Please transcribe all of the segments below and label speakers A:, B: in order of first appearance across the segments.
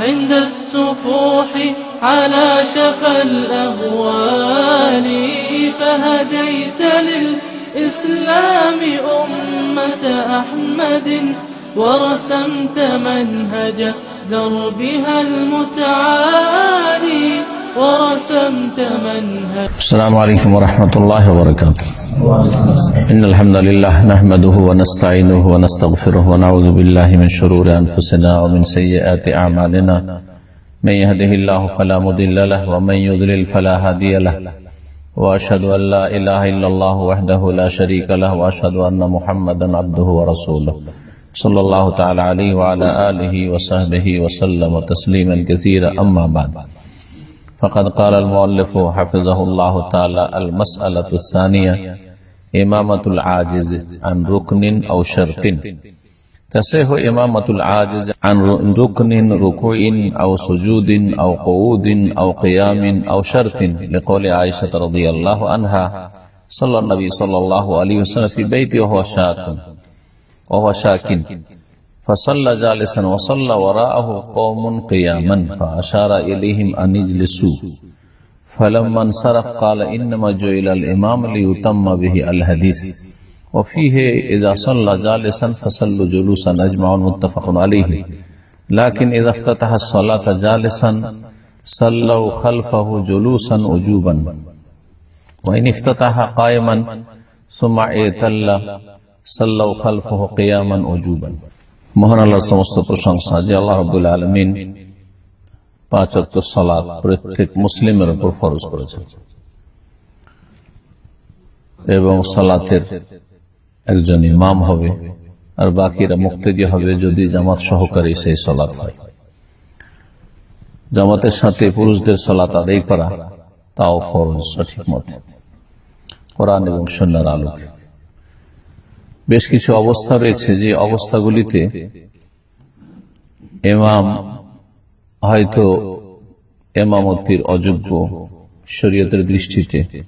A: عند السفوح على شفا الأهوال فهديت للإسلام أمة أحمد ورسمت منهج دربها المتعالي ورسمت منهج
B: السلام عليكم ورحمة الله وبركاته. إن الحمد لله نحمده ونستعينه ونستغفره ونعوذ بالله من شرور أنفسنا ومن سيئات أعمالنا. من يهده الله فلا مضل له ومن يضلل فلا هادي له. وأشهد أن لا إله إلا الله وحده لا شريك له وأشهد أن محمدا عبده ورسوله. صلى الله تعالى عليه وعلى آله وصحبه وسلم تسليما كثيرا. أما بعد. فقد قال المؤلف حفظه الله تعالى المسألة الثانية إمامة العاجز عن ركن أو شرط. تصح إمامة العاجز عن ركن ركوع أو سجود أو قعود أو قيام أو شرط لقول عائشة رضي الله عنها صلى النبي صلى الله عليه وسلم في بيته وهو شاك وهو شاك. فصلى جالسا وصلى وراءه قوم قياما فأشار إليهم أن يجلسوا فلما انصرف قال إنما جعل الإمام ليتم به الحديث. وفيه إذا صلى جالسا فصلوا جلوسا أجمع متفق عليه. لكن إذا افتتح الصلاة جالسا صلوا خلفه جلوسا وجوبا وإن افتتح قائما ثم اعتل صلوا خلفه قياما وجوبا মহান আল্লাহর সমস্ত প্রশংসা যে আল্লাহ রবুল আলমিন পাঁচ সালাদ প্রত্যেক মুসলিমের উপর ফরজ করেছেন। এবং সালাতের একজন ইমাম হবে আর বাকিরা মুক্তি হবে যদি জামাত সহকারী সেই সালাত হয়। জামাতের সাথে পুরুষদের সালাত আদায় করা তাও ফরজ, সঠিক মত। কোরআন এবং সন্ন্যার আলোকে। বেশ কিছু অবস্থা রয়েছে যে অবস্থাগুলিতে এমাম হয়তো এমামতির অযোগ্য শরীয়তের দৃষ্টিতে।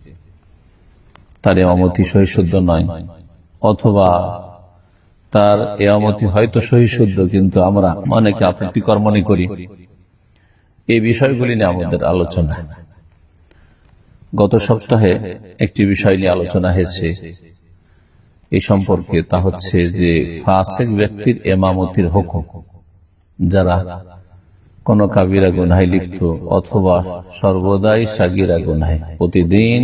B: তার এমামতি সহিশুদ্ধ নয়। অথবা তার এমামতি হয়তো সহিশুদ্ধ কিন্তু আমরা অনেকে আপত্তিকর মনে করি। এই বিষয়গুলি নিয়ে আমাদের আলোচনা। গত সপ্তাহে একটি বিষয় নিয়ে আলোচনা হয়েছে। এই সম্পর্কে তা হচ্ছে যে ফাসেক ব্যক্তির এমামতির হুকুম, যারা কোন কাবিরা গুনায় লিপ্ত অথবা সর্বদাই সাগিরা গুনায় প্রতিদিন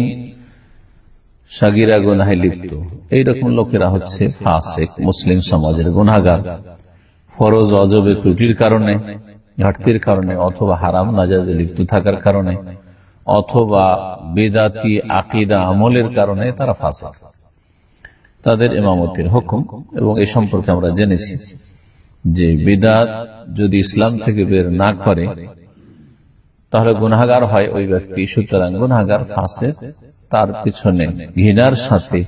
B: সাগিরা গুনায় লিপ্ত। এইরকম লোকেরা হচ্ছে ফাসেক মুসলিম সমাজের গুনাগার ফরজ, অজবে, ত্রুটির কারণে, ঘাটতির কারণে, অথবা হারাম নাজাজে লিপ্ত থাকার কারণে, অথবা বেদাতি, আকিদা, আমলের কারণে তারা ফাসেক। তাদের ইমামতির হুকুম এবং এই সম্পর্কে আমরা জেনেছি যে বিদাত যদি ইসলাম থেকে বের না করে, তাহলে গুনাগার হয় ওই ব্যক্তি। সুতরাং গুনাগার ফাঁসে তার পিছনে ঘৃণার সাথে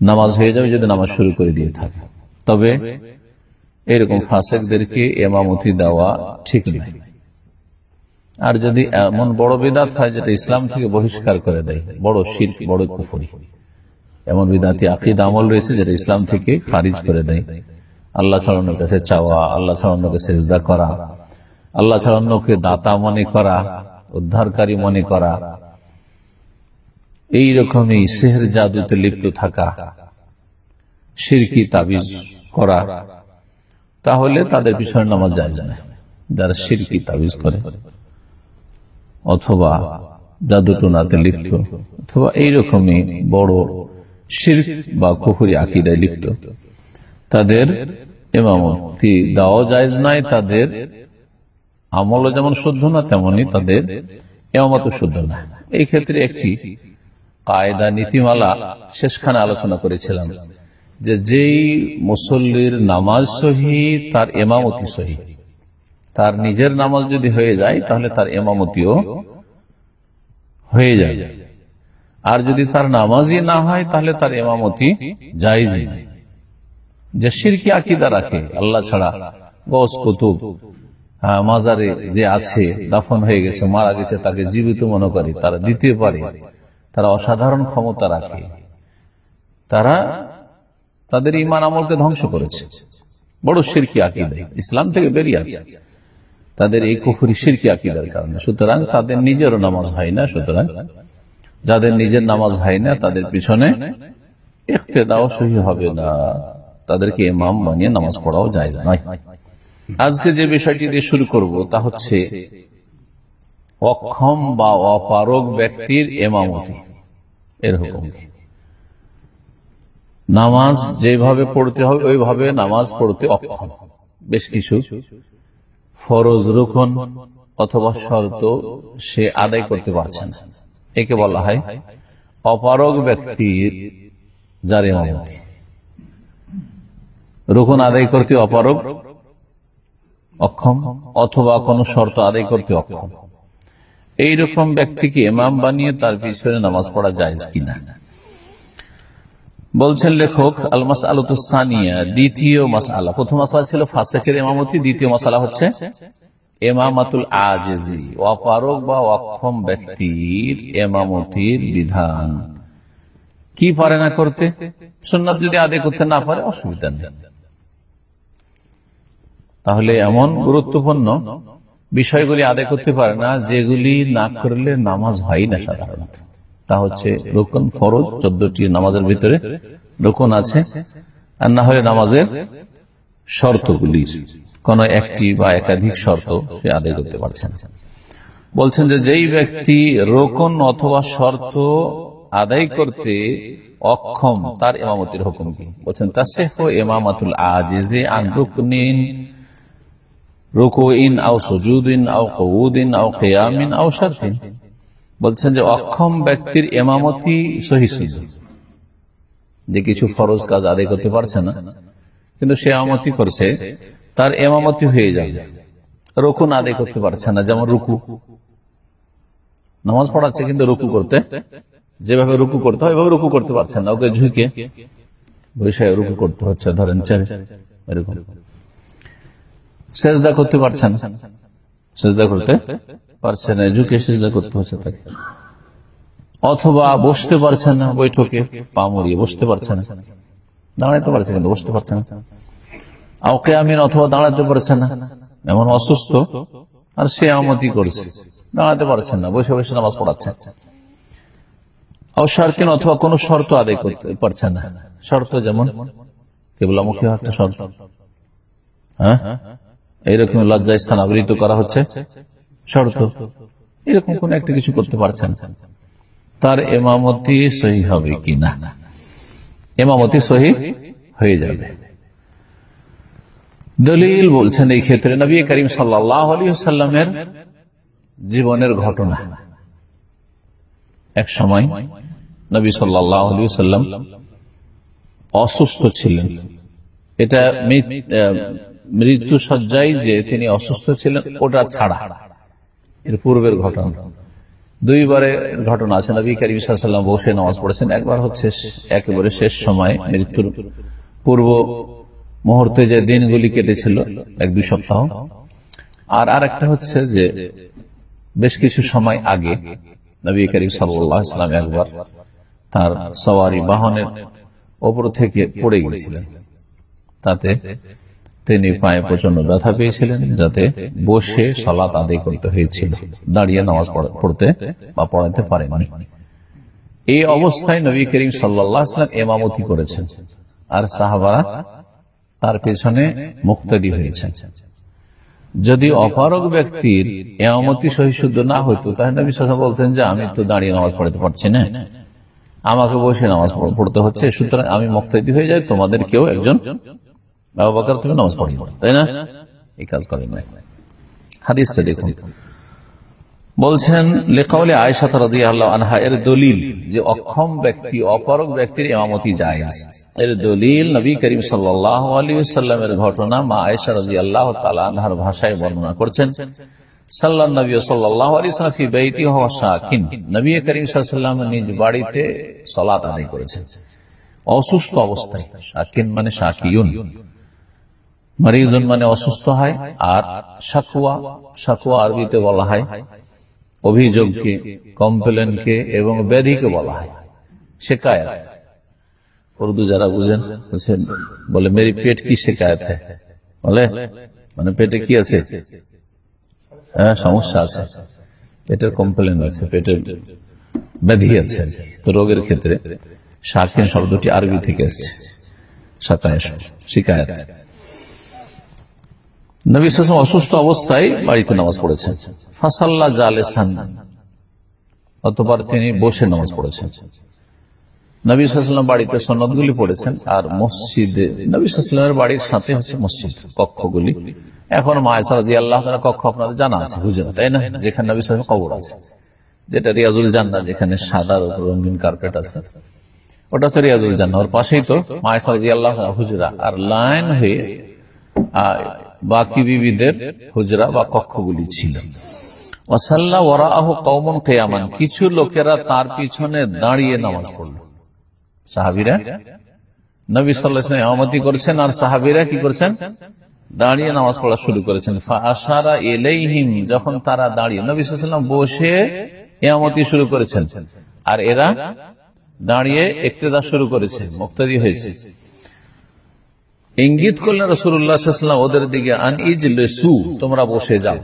B: নামাজ হয়ে যাবে যদি নামাজ শুরু করে দিয়ে থাকে। তবে এরকম ফাঁসেকদেরকে এমামতি দেওয়া ঠিক নয়। আর যদি এমন বড় বিদাত হয় যেটা ইসলাম থেকে বহিষ্কার করে দেয়, বড় শির বড় কুফুরি। এমন বিদাতি আকিদ আমল রয়েছে যেটা ইসলাম থেকে খারিজ করে দেয়। আল্লাহ ছাড়ানোর কাছে চাওয়া, আল্লাহ ছাড়ানোকে সেজদা করা, আল্লাহ ছাড়ানোকে দাতা মনে করা, উদ্ধারকারী মনে করা এই রকমই সেহের জাদুতে লিপ্ত থাকা সিরকি তাবিজ করা, তাহলে তাদের পিছনে নামাজ যায় যায় যারা সিরকি তাবিজ করে, অথবা জাদুটোনাতে লিপ্ত, অথবা এইরকমই বড় শির বা কুফুরি আকিদায় লিপ্ত। তাদের এমামতি দেওয়া যায় নয়, তাদের আমলও যেমন শুদ্ধ না, তেমনি তাদের এমামত শুদ্ধ না। এই ক্ষেত্রে একটি কায়দা নীতিমালা শেষখানে আলোচনা করেছিলাম যে যেই মুসল্লির নামাজ সহি, তার এমামতি সহি। তার নিজের নামাজ যদি হয়ে যায়, তাহলে তার এমামতিও হয়ে যায় আর যদি তার নামাজই না হয় তাহলে তার এমামতি জায়জ। যে সিরকি আকিদা রাখে আল্লাহ ছাড়া। গস কুতুব। হ্যাঁ, মাজারে যে আছে দাফন হয়ে গেছে মারা গেছে তাকে জীবিত মনে করে তারা দিতে পারে। তারা অসাধারণ ক্ষমতা রাখে। তারা তাদের ইমান আমলকে ধ্বংস করেছে। বড় সিরকি আকিদা। ইসলাম থেকে বেরিয়ে আছে। তাদের এই কুফুরি সিরকি আকিদার কারণে। সুতরাং তাদের নিজেরও নামাজ হয় না সুতরাং যাদের নিজের নামাজ হয় না, তাদের পিছনে ইখতেদাও সহি হবে না। তাদেরকে ইমাম বানিয়ে নামাজ পড়াও যায় নয় আজকে যে বিষয়টি দিয়ে শুরু করব, তা হচ্ছে অক্ষম বা অপারগ ব্যক্তির এমামতি এর হুকুম নামাজ যেভাবে পড়তে হবে, ওইভাবে নামাজ পড়তে অক্ষম। বেশ কিছু। ফরজ রুকন অথবা শর্ত সে আদায় করতে পারছেন না। একে বলা হয় অপারগ ব্যক্তির যার এমামতি রুকন আদায় করতে অপারগ, অক্ষম, অথবা কোনো শর্ত আদায় করতে অক্ষম। এইরকম ব্যক্তিকে ইমাম বানিয়ে তার পিছনে নামাজ পড়া যায় কিনা? বলছেন লেখক আলমাস আলতুসানিয়া দ্বিতীয় মাসালা প্রথম মাসালা ছিল ফাসেকের এমামতি দ্বিতীয় মাসালা হচ্ছে এমামাতুল আজেজি অপারক বা অক্ষম ব্যক্তির এমামতির বিধান। কি পারে না করতে? সুন্নাত যদি আদায় করতে না পারে অসুবিধা নেই। তাহলে এমন গুরুত্বপূর্ণ বিষয়গুলি আদায় করতে পারে না যেগুলি না করলে নামাজ হয় না সাধারণত। তা হচ্ছে রোকন ফরজ চোদ্দটি নামাজের ভিতরে রোকন আছে আর না হলে নামাজের শর্তগুলি। কোন একটি বা একাধিক শর্ত সে আদায় করতে পারছেন। বলছেন যে যেই ব্যক্তি রোকন অথবা শর্ত আদায় করতে অক্ষম, তার এমামতির হুকুম কি? বলছেন তা সে এমামাতুল আজিজে আন রুকনিন রুকুইন আও আও কউদিন আও কেয়ামিন আও শারফিন। বলছেন যে অক্ষম ব্যক্তির এমামতি সহি যে কিছু ফরজ কাজ আদায় করতে পারছে না, কিন্তু সে আমতি করছে তার এমামতি হয়ে যাবে রুকুন আদায় করতে পারছে না, যেমন রুকু। নামাজ পড়াচ্ছে কিন্তু রুকু করতে। যেভাবে রুকু করতে হয় এভাবে রুকু করতে পারছেন না। ওকে ঝুঁকে বৈশাখ রুকু করতে হচ্ছে, ধরেন সেজদা করতে পারছেন সেজদা করতে পারছে না, ঝুঁকে সেজদা করতে হচ্ছে তাকে। অথবা বসতে পারছে না, বৈঠকে পা মরিয়ে বসতে পারছে না। দাঁড়াইতে পারছে কিন্তু বসতে পারছে না। আমিন অথবা দাঁড়াতে পারছে না। এমন অসুস্থ, আর সে আমতি করছে। দাঁড়াতে পারছেন না, বসে বসে নামাজ পড়াচ্ছে। অথবা কোন শর্ত আদায় করতে পারছে না। শর্ত যেমন, কেবলামুখী একটা শর্ত। হ্যাঁ? এইরকম লজ্জা স্থান আবৃত করা হচ্ছে। শর্ত। এরকম কোন একটা কিছু করতে পারছেন তার এমামতি সহি হবে কি না এমামতি সহি হয়ে যাবে। দলিল বলছেন এই ক্ষেত্রে নবী করিম সাল্লামের জীবনের ঘটনা। এক সময় নবী সাল্লাম অসুস্থ ছিলেন। এটা মৃত্যু সজ্জায় যে তিনি অসুস্থ ছিলেন, ওটা ছাড়া। এর পূর্বের ঘটনা। দুইবারে ঘটনা আছে। নবী করিম সাল্লাম বসে নামাজ পড়েছেন। একবার হচ্ছে একেবারে শেষ সময় মৃত্যুর পূর্ব মুহূর্তে যে দিনগুলি কেটেছিল, এক দুই সপ্তাহ। আর আর একটা হচ্ছে যে বেশ কিছু সময় আগে নবী করিম সাল্লাম একবার তার সওয়ারি বাহনের ওপর থেকে পড়ে গিয়েছিলেন। তাতে তিনি পায়ে প্রচণ্ড ব্যথা পেয়েছিলেন, যাতে বসে সলাত আদায় করতে হয়েছিল, দাঁড়িয়ে নামাজ পড়তে বা পড়াতে পারেননি। এই অবস্থায় নবী করিম সাল্লাহ ইসলাম এমামতি করেছেন। আর সাহাবারা তার পেছনে মুক্তাদি হয়েছেন। যদি অপারক ব্যক্তির এমতি সহিশুদ্ধ না হইতো, তাহলে নবী বলতেন যে, আমি তো দাঁড়িয়ে নামাজ পড়াতে পারছি না। আমাকে বসে নামাজ পড়- পড়তে হচ্ছে। সুতরাং আমি মুক্তাদি হয়ে যাই, তোমাদের কেউ একজন আবু বকর তুমি নামাজ পড়ি তাই না? এই কাজ করেন হাদিসটা দেখুন। বলছেন লেখাউলে আয়সা রাদিয়াল্লাহু আনহা, এর দলিল যে অক্ষম ব্যক্তি অপারক ব্যক্তির ইমামতি জায়েজ। এর দলিল নবী করিম ওয়াসাল্লামের ঘটনা মা আয়েশা রাদিয়াল্লাহু তাআলা আনহার ভাষায় বর্ণনা করছেন। অসুস্থ অবস্থায় মানে মানে অসুস্থ হয় আরবিতে বলা হয় অভিযোগকে, কমপ্লেনকে এবং ব্যাধিকে বলা হয়। শেকায়ত। উর্দু যারা বুঝেন বলছেন বলে, মেরি পেট কি শেকায়ত হ্যাঁ বলে মানে পেটে কি আছে? হ্যাঁ সমস্যা আছে। পেটের কমপ্লেন আছে, পেটের ব্যাধি আছে। তো রোগের ক্ষেত্রে শাকিন শব্দটি আরবি থেকে এসছে। শিকায়ত। নবী সালাম অসুস্থ অবস্থায় বাড়িতে নামাজ পড়েছেন। ফাসাল্লা জালেসান অতবার তিনি বসে নামাজ পড়েছেন। নবী সাল্লাম বাড়িতে সনদগুলি পড়েছেন আর মসজিদে, নবী সাল্লামের বাড়ির সাথে হচ্ছে মসজিদ, কক্ষগুলি। এখন মায়াসারাজি আল্লাহ কক্ষ আপনাদের জানা আছে বুঝলেন তাই না? যেখানে নবী সালাম কবর আছে। যেটা রিয়াজুল জান্না যেখানে সাদা রঙিন কার্পেট আছে। ওটা তো রিয়াজুল জান্না ওর পাশেই তো মায়াসারাজি আল্লাহ হুজরা, আর লাইন হয়ে বাকি বিবিদের হুজরা বা কক্ষগুলি ছিল। ওয়াসাল্লা ওরাহ কৌমন কেয়ামান, কিছু লোকেরা তার পিছনে দাঁড়িয়ে নামাজ পড়ল। সাহাবিরা? নবী সাল্লাহ করেছেন আর সাহাবিরা কি করেছেন? দাঁড়িয়ে নামাজ পড়া শুরু করেছেন। আশারা এলেইহিম যখন তারা দাঁড়িয়ে, নবী সাল্লাম বসে এমতি শুরু করেছেন। আর এরা দাঁড়িয়ে একতেদা শুরু করেছে, মুক্তাদি হয়েছে। ইঙ্গিত করলেন রসুল্লাহাম ওদের দিকে, আন ইজ লেসু তোমরা বসে যাও।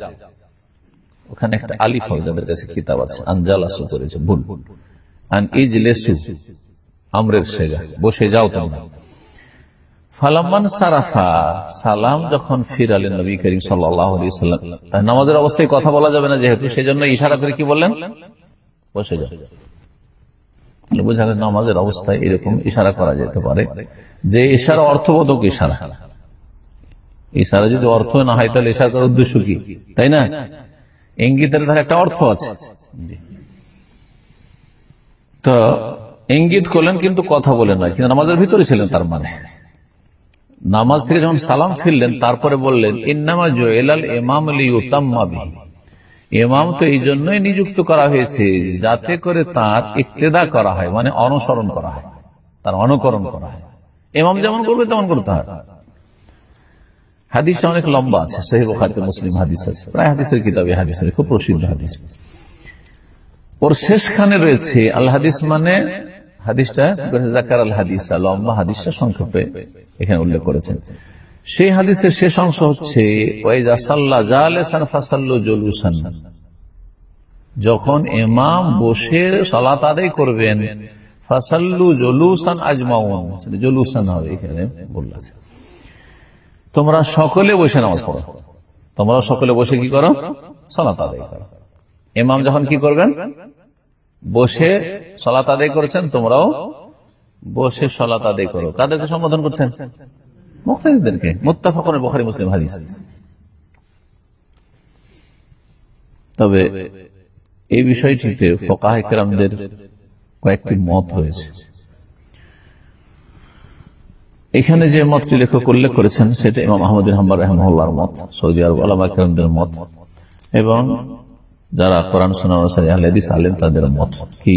B: ওখানে একটা আলিফ যাদের কাছে কিতাব আছে। আনজালাসু করেছে, ভুল। আন ইজ লেসু আমরের সেগা বসে যাও তোমরা। ফালামান সারাফা, সালাম যখন ফিরালেন নবী করিম সাল্লাম নামাজের অবস্থায় কথা বলা যাবে না যেহেতু সেই জন্য ইশারা করে কি বললেন? বসে যাও। বোঝা গেল নামাজের অবস্থায় এরকম ইশারা করা যেতে পারে। যে ইশারা অর্থবোধক ইশারা। ইশারা যদি অর্থ না হয় তাহলে ইশারা করার উদ্দেশ্য কি? তাই না? ইঙ্গিতের ধারে একটা অর্থ আছে। তো ইঙ্গিত করলেন কিন্তু কথা বলে নয় কিন্তু নামাজের ভিতরে ছিলেন তার মানে। নামাজ থেকে যখন সালাম ফিরলেন, তারপরে বললেন, ইন্নামা জোয়েলাল এমাম লিউতাম্মাবি ইমাম তো এই জন্যই নিযুক্ত করা হয়েছে যাতে করে তার ইক্তেদা করা হয় মানে অনুসরণ করা হয়, তার অনুকরণ করা হয়। ইমাম যেমন করবে, তেমন করতে হয় হাদিস অনেক লম্বা আছে সহি বখারিতে মুসলিম হাদিস আছে, প্রায় হাদিসের কিতাবে হাদিসের, খুব প্রসিদ্ধ হাদিস। ওর শেষখানে রয়েছে আল হাদিস মানে হাদিসটা, জাকার আল হাদিস, লম্বা হাদিসটা সংক্ষেপে এখানে উল্লেখ করেছেন। সেই হাদিসের শেষ অংশ হচ্ছে যখন ইমাম বসে সালাত আদায় করবেন, ফাসাল্লু জলুসান আজমাউন। জলুসান হবে এখানে বললাছে তোমরা সকলে বসে নামাজ পড়ো। তোমরা সকলে বসে কি করো? সালাত আদায় করো। এমাম যখন কি করবেন? বসে সলাত আদায় করেছেন, তোমরাও বসে সলাত আদায় করো। কাদেরকে সম্বোধন করছেন? মুক্তাদিদেরকে মুত্তাফাকুন বখারি মুসলিম হাদিস। তবে এই বিষয়টিতে ফোকাহেকেরামদের কয়েকটি মত রয়েছে। এখানে যে মতটি লেখক উল্লেখ করেছেন, সেটা ইমাম আহমদ হাম্বার রহমুল্লাহর মত, সৌদি আরব আলামা কেরামদের মত, এবং যারা কোরআন সোনাদিস আলেন তাদের মত। কি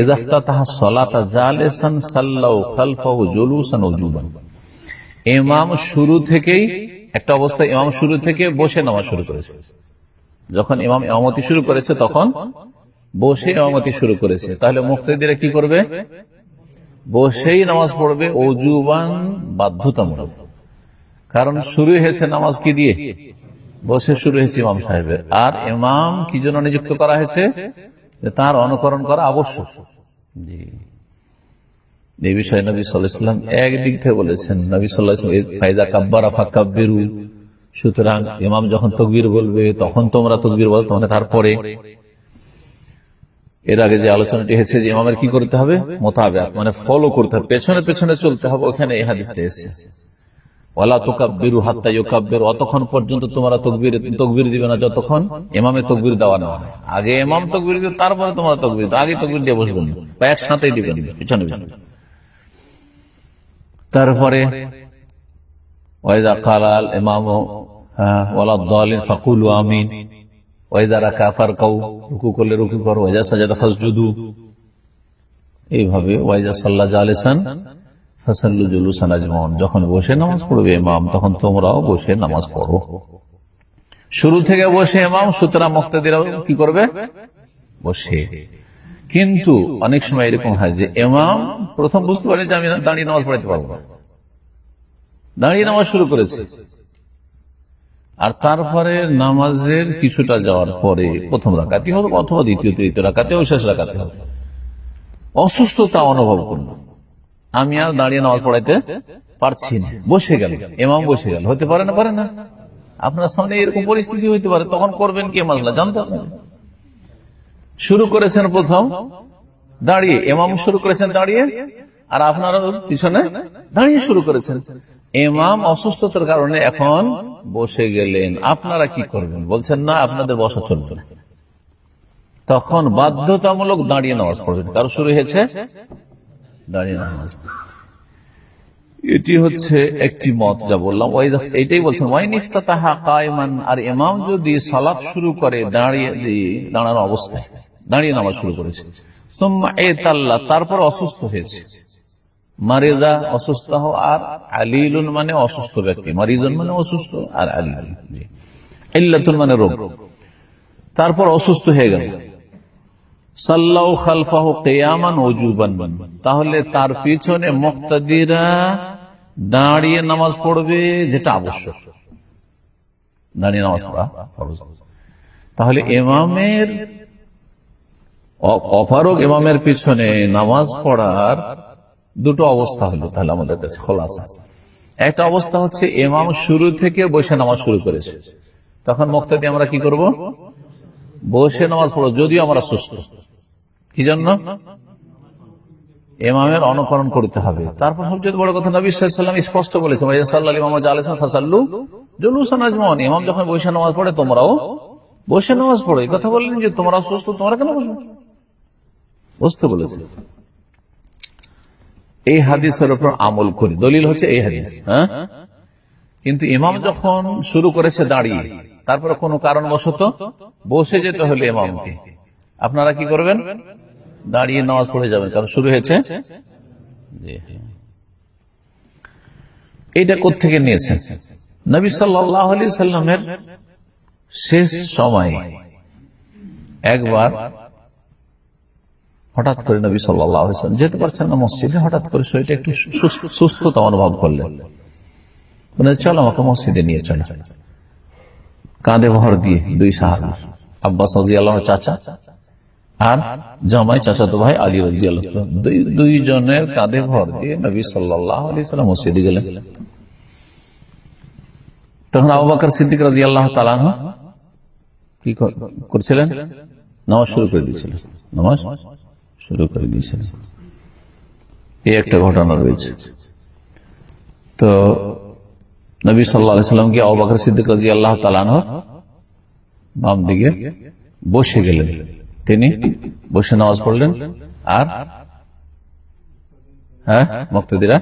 B: এজাফতা তাহা সলাতা জালেসান সাল্লাউ খালফাহু জুলুসান ওজুবান ইমাম শুরু থেকেই একটা অবস্থায় ইমাম শুরু থেকে বসে নামাজ শুরু করেছে। যখন ইমাম ইমামতি শুরু করেছে তখন বসে ইমামতি শুরু করেছে। তাহলে মুক্তিদিরা কি করবে? বসেই নামাজ পড়বে অজুবান বাধ্যতামূলক। কারণ শুরু হয়েছে নামাজ কি দিয়ে? বসে শুরু হয়েছে ইমাম সাহেবের। আর ইমাম কি জন্য নিযুক্ত করা হয়েছে? তার অনুকরণ করা আবশ্যক। জি। এই বিষয়ে নবী সাল্লাহাম একদিক থেকে বলেছেন, নবী সাল্লাহ ফাইদা কাব্বারা ফাকাব্বেরু। সুতরাং ইমাম যখন তকবির বলবে, তখন তোমরা তকবির বল তোমাকে তারপরে এর আগে যে আলোচনাটি হয়েছে যে ইমামের কি করতে হবে? মোতাবেক মানে ফলো করতে হবে, পেছনে পেছনে চলতে হবে, ওখানে এই হাদিসটা এসেছে। ওয়ালা তোকাব্বিরু হাত্তা ইউকাব্বির, অতক্ষণ পর্যন্ত তোমরা তকবির তকবির দিবে না, যতক্ষণ ইমামে তকবির দেওয়া না হয় আগে ইমাম তকবির দিবে, তারপরে তোমরা তকবির আগে তকবির দিয়ে বসবেন। বা একসাথেই দিবেন পিছনে পিছনে। তারপরে আজমাউন। যখন বসে নামাজ পড়বে ইমাম, তখন তোমরাও বসে নামাজ পড়ো। শুরু থেকে বসে ইমাম, সুতরাং মুক্তাদিরাও কি করবে? বসে। কিন্তু অনেক সময় এরকম হয় যে ইমাম প্রথম বুঝতে পারে যে আমি দাঁড়িয়ে নামাজ পড়াইতে পারব। দাঁড়িয়ে নামাজ শুরু করেছে। আর তারপরে নামাজের কিছুটা যাওয়ার পরে প্রথম রাকাতি হবে অথবা দ্বিতীয়, তৃতীয় রাকাতে ও শেষ রাকাতে হবে। অসুস্থতা অনুভব করল। আমি আর দাঁড়িয়ে নামাজ পড়াইতে পারছি না। বসে গেল। এমাম বসে গেল। হতে পারে না পারে না। আপনার সামনে এরকম পরিস্থিতি হইতে পারে। তখন করবেন কি মাসলা? জানতে হবে। শুরু করেছেন প্রথম? দাঁড়িয়ে। এমাম শুরু করেছেন, দাঁড়িয়ে? আর আপনারা পিছনে? দাঁড়িয়ে শুরু করেছেন। এমাম অসুস্থতার কারণে এখন বসে গেলেন। আপনারা কি করবেন? বলছেন, না, আপনাদের বসা চলবে না। তখন বাধ্যতামূলক দাঁড়িয়ে নামাজ পড়বেন। কারও শুরু হয়েছে? দাঁড়িয়ে নামাজ এটি হচ্ছে একটি মত যা বললাম। এইটাই বলছেন, ওয়াইন ইফতাতাহা কায়মান আর ইমাম যদি সালাত শুরু করে, দাঁড়িয়ে দাঁড়ানো অবস্থায় দাঁড়িয়ে নামাজ শুরু করেছে। তারপর অসুস্থ হয়েছে। মারিদা অসুস্থ হও, আর আলিলুন মানে অসুস্থ ব্যক্তি। মারিদুন মানে অসুস্থ, আর আলিলুন। জি। ইল্লাতুন মানে রোগ। তারপর অসুস্থ হয়ে গেল। সাল্লাউ খালফাহু কিয়ামান ওজুবান। তাহলে তার পিছনে মুক্তাদিরা দাঁড়িয়ে নামাজ পড়বে, যেটা আবশ্যক। দাঁড়িয়ে নামাজ পড়া। তাহলে ইমামের অ- অপারগ ইমামের পিছনে নামাজ পড়ার দুটো অবস্থা হলো তাহলে আমাদের কাছে খোলাসা। একটা অবস্থা হচ্ছে এমাম শুরু থেকে বসে নামাজ শুরু করেছে। তখন মুক্তাদি আমরা কি করব? বসে নামাজ পড়ো, যদিও আমরা সুস্থ। কি জন্য? ইমামের অনুকরণ করতে হবে। তারপর সবচেয়ে বড় কথা নবী সাল্লাম স্পষ্ট বলেছে সাল্লাহ ইমাম আলাইসালাম ফাসাল্লু জুলুসান আজমান ইমাম যখন বসে নামাজ পড়ে, তোমরাও বসে নামাজ পড়ো। এই কথা বললেন যে তোমরা সুস্থ, তোমরা কেন বসবে? বুঝতে বলেছে এই হাদিসের উপর আমল করি। দলিল হচ্ছে এই হাদিস হ্যাঁ? কিন্তু ইমাম যখন শুরু করেছে দাঁড়িয়ে তারপরে কোনো কারণবশত বসে যেতে হলে ইমামকে। আপনারা কি করবেন? দাঁড়িয়ে নামাজ পড়ে যাবেন, কারণ শুরু হয়েছে। এটা কোথেকে নিয়েছেন? নবী সাল্লামের শেষ সময় একবার হঠাৎ করে নবী সাল্লাহ যেতে পারছেন না মসজিদে, হঠাৎ করে শরীরটা একটু সুস্থ- সুস্থতা অনুভব করলেন। মানে চলো আমাকে মসজিদে নিয়ে চলো। কাঁধে ভর দিয়ে দুই সাহাবি, আব্বাস চাচা আর জামাই চাচাতো ভাই আলী রাজি আল্লাহ দুইজনের কাঁধে ভর দিয়ে নবী সাল্লাম মসজিদে গেলেন। তখন আবু সিদ্দিক রাজি আল্লাহ তালান কি কর- করছিলেন? নামাজ শুরু করে দিয়েছিলেন। নামাজ শুরু করে দিয়েছিলেন। এই একটা ঘটনা রয়েছে। তো নবী সাল্লাহ সাল্লামকে আবু সিদ্দিক আল্লাহ তালান বাম দিকে বসে গেলেন। তিনি বসে নামাজ পড়লেন। আর হ্যাঁ মুক্তদিরা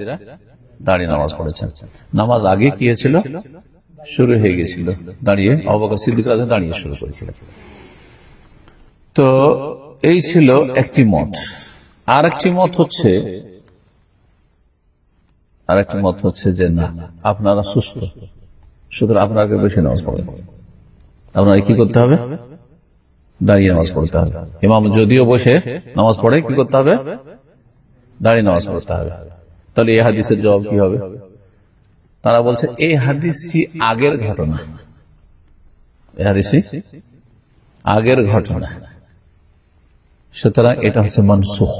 B: দাঁড়িয়ে নামাজ পড়েছেন। নামাজ আগে কি হয়েছিল? শুরু হয়ে গেছিল দাঁড়িয়ে অবাক সিদ্দিক দাঁড়িয়ে শুরু করেছিলেন। তো এই ছিল একটি মত। আর একটি মত হচ্ছে আর একটি মত হচ্ছে যে, না, আপনারা সুস্থ। সুতরাং আপনাকে বেশি নামাজ পড়েন। আপনারা কি করতে হবে? দাঁড়িয়ে নামাজ পড়তে হবে। ইমাম যদিও বসে নামাজ পড়ে, কি করতে হবে? দাঁড়িয়ে নামাজ পড়তে হবে। তাহলে এই হাদিসের জবাব কি হবে? তারা বলছে, এই হাদিসটি আগের ঘটনা। এই হাদিসটি আগের ঘটনা। সুতরাং এটা হচ্ছে মনসুখ।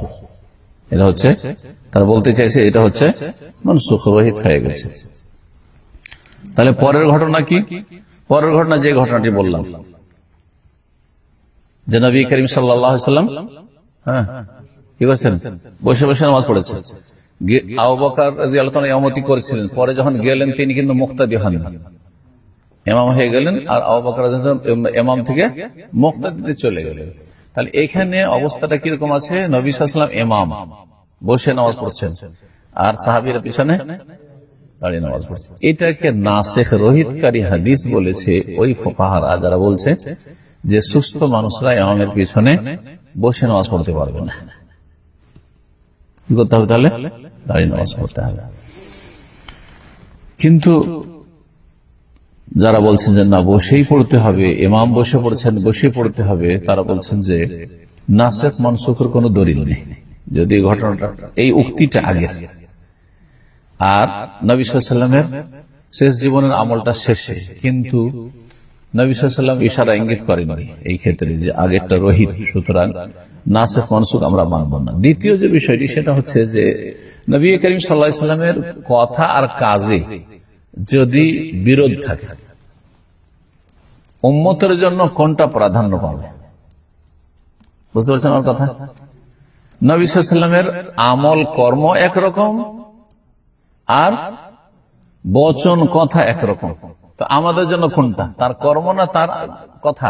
B: এটা হচ্ছে, তারা বলতে চাইছে এটা হচ্ছে মনসুখ রহিত হয়ে গেছে। তাহলে পরের ঘটনা কি? পরের ঘটনা যে ঘটনাটি বললাম। যে নবী করিম সাল্লাম হ্যাঁ কি করছেন? বসে বসে নামাজ পড়েছেন। করেছিলেন। পরে যখন গেলেন, তিনি কিন্তু মুক্তাদি হন এমাম হয়ে গেলেন আর আবকার এমাম থেকে মুক্তাদিতে চলে গেলেন। তাহলে এখানে অবস্থাটা কীরকম আছে? নবী সাল্লাম এমাম বসে নামাজ পড়ছেন। আর সাহাবির পিছনে দাঁড়িয়ে নামাজ পড়ছে। এটাকে নাসেখ রোহিতকারী হাদিস বলেছে। ওই ফোকাহারা যারা বলছে যে সুস্থ মানুষরা এমামের পিছনে বসে নামাজ পড়তে পারবে না। কি করতে হবে তাহলে? দাঁড়িয়ে নামাজ পড়তে হবে। কিন্তু যারা বলছেন যে না, বসেই পড়তে হবে, ইমাম বসে পড়ছেন বসে পড়তে হবে, তারা বলছেন যে নাসেক মনসুখের কোন দলিল নেই। যদি ঘটনাটা, এই উক্তিটা আগে আর নবিসামের শেষ জীবনের আমলটা শেষে, কিন্তু নবিসাল্লাম ইশারা ইঙ্গিত করেননি এই ক্ষেত্রে যে আগেরটা রহিত, সুতরাং নাসেফ মনসুখ আমরা মানব না। দ্বিতীয় যে বিষয়টি, সেটা হচ্ছে যে নবী করিম সাল্লাহামের কথা আর কাজে যদি বিরোধ থাকে উম্মতের জন্য কোনটা প্রাধান্য পাবে? বুঝতে পারছেন আমার কথা? নবী সাল্লামের আমল, কর্ম একরকম, আর বচন, কথা একরকম। তো আমাদের জন্য কোনটা? তার কর্ম না তার কথা?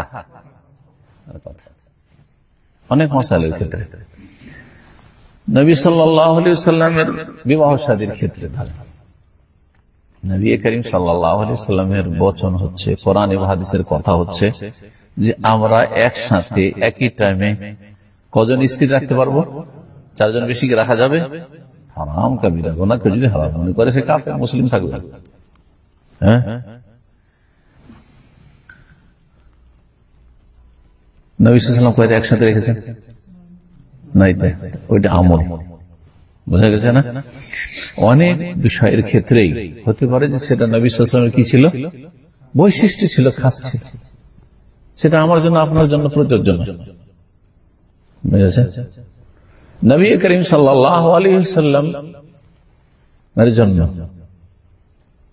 B: অনেক মশাইলের ক্ষেত্রে। নবী সাল্লামের বিবাহ সাদীর ক্ষেত্রে নবী করিম সাল্লামের বচন হচ্ছে, কোরআন হাদিসের কথা হচ্ছে যে আমরা একসাথে একই টাইমে কজন স্ত্রী রাখতে পারব? চারজন বেশি রাখা যাবে? হারাম কাবিরা গোনা কেউ যদি হারাম মনে করে সে কাপে মুসলিম থাকবে। হ্যাঁ? একসাথে রেখেছেন? বোঝা গেছে না? অনেক বিষয়ের ক্ষেত্রেই হতে পারে যে সেটা নবী সালামের কি ছিল? বৈশিষ্ট্য ছিল খাস ছিল সেটা আমার জন্য, আপনার জন্য, প্রযোজ্য নবী করিম সাল্লাম জন্য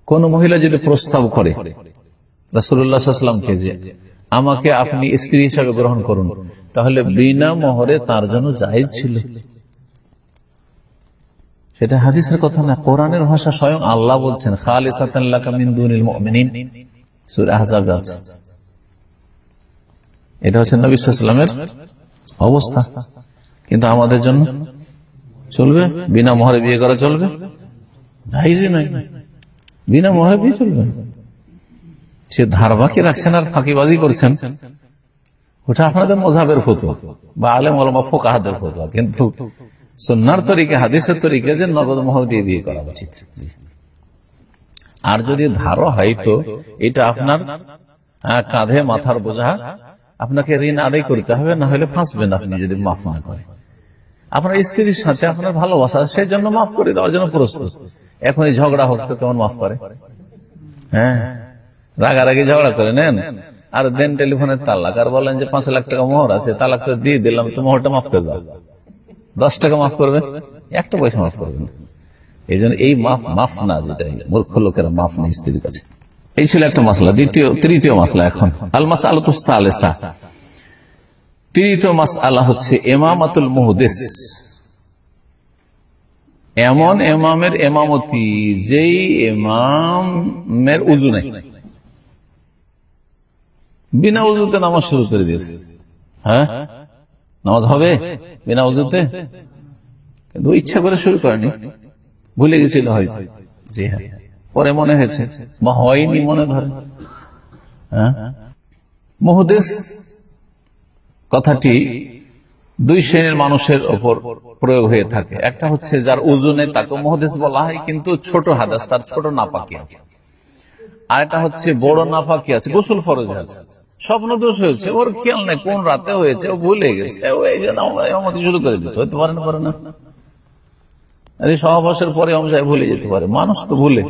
B: কোন মহিলা যদি প্রস্তাব করে যে আমাকে আপনি স্ত্রী হিসাবে গ্রহণ করুন, তাহলে বিনা মোহরে তার জন্য জাহেজ ছিল। সেটা হাদিসের কথা না, কোরআনের ভাষা স্বয়ং আল্লাহ বলছেন অবস্থা। কিন্তু আমাদের জন্য চলবে? বিনা মোহরে বিয়ে করা চলবে? বিনা মোহরে বিয়ে চলবে? সে ধারবাকি রাখছেন আর ফাঁকিবাজি করছেন। ওটা আপনাদের মজাবের ফতো বা আলেম অলমা ফোকাহাদের ফতো কিন্তু সন্ন্যার তরিকে, হাদিসের তরিকে যে নগদ মোহর দিয়ে বিয়ে করা উচিত। আর যদি ধারো হয় তো, এটা আপনার কাঁধে, মাথার বোঝা, আপনাকে ঋণ আদায় করতে হবে, না হলে ফাঁসবেন আপনি যদি মাফ না করেন। আপনার স্ত্রীর সাথে আপনার ভালোবাসা, সেই জন্য মাফ করে দেওয়ার জন্য প্রস্তুত। এখন এই ঝগড়া হোক তো কেমন মাফ করে? হ্যাঁ? রাগারাগি ঝগড়া করে নেন। আর দেন টেলিফোনের তালাক। আর বলেন যে পাঁচ লাখ টাকা মোহর আছে তালাকটা দিয়ে দিলাম, তো মোহরটা মাফ করে দাও। দশ টাকা মাফ করবে? একটা পয়সা মাফ করবে এই জন্য এই মাফ মাফ না যেটা মূর্খ লোকেরা মাফ নেই স্ত্রীর কাছে এই ছিল একটা মাসলা দ্বিতীয়, তৃতীয় মাসলা এখন। আল মাস আলতুসা তৃতীয় মাস আল্লাহ হচ্ছে এমামাতুল মুহদেস। এমন এমামের এমামতি, যেই এমামের উজু নেই। বিনা উজুতে নামাজ শুরু করে দিয়েছে। হ্যাঁ? নামাজ হবে বিনা উজুতে কিন্তু ইচ্ছা করে শুরু করেনি। ভুলে গেছিল হয়তো। জি হ্যাঁ। পরে মনে হয়েছে, বা হয়নি মনে ধরে। হ্যাঁ? মহদেশ কথাটি দুই শ্রেণির মানুষের ওপর প্রয়োগ হয়ে থাকে। একটা হচ্ছে যার ওজনে তাকে মহদেশ বলা হয়, কিন্তু ছোট হাদাস, তার ছোট নাপাকি আছে। আর একটা হচ্ছে বড় নাপাকি আছে, গোসল ফরজ আছে স্বপ্ন দোষ হয়েছে, ওর খেয়াল নেই, কোন রাতে হয়েছে, ও ভুলে গেছে। শুরু করে দিচ্ছে হতে পারে না। পারে না সহবাসের পরে অমসায় ভুলে যেতে পারে, মানুষ তো ভুলে।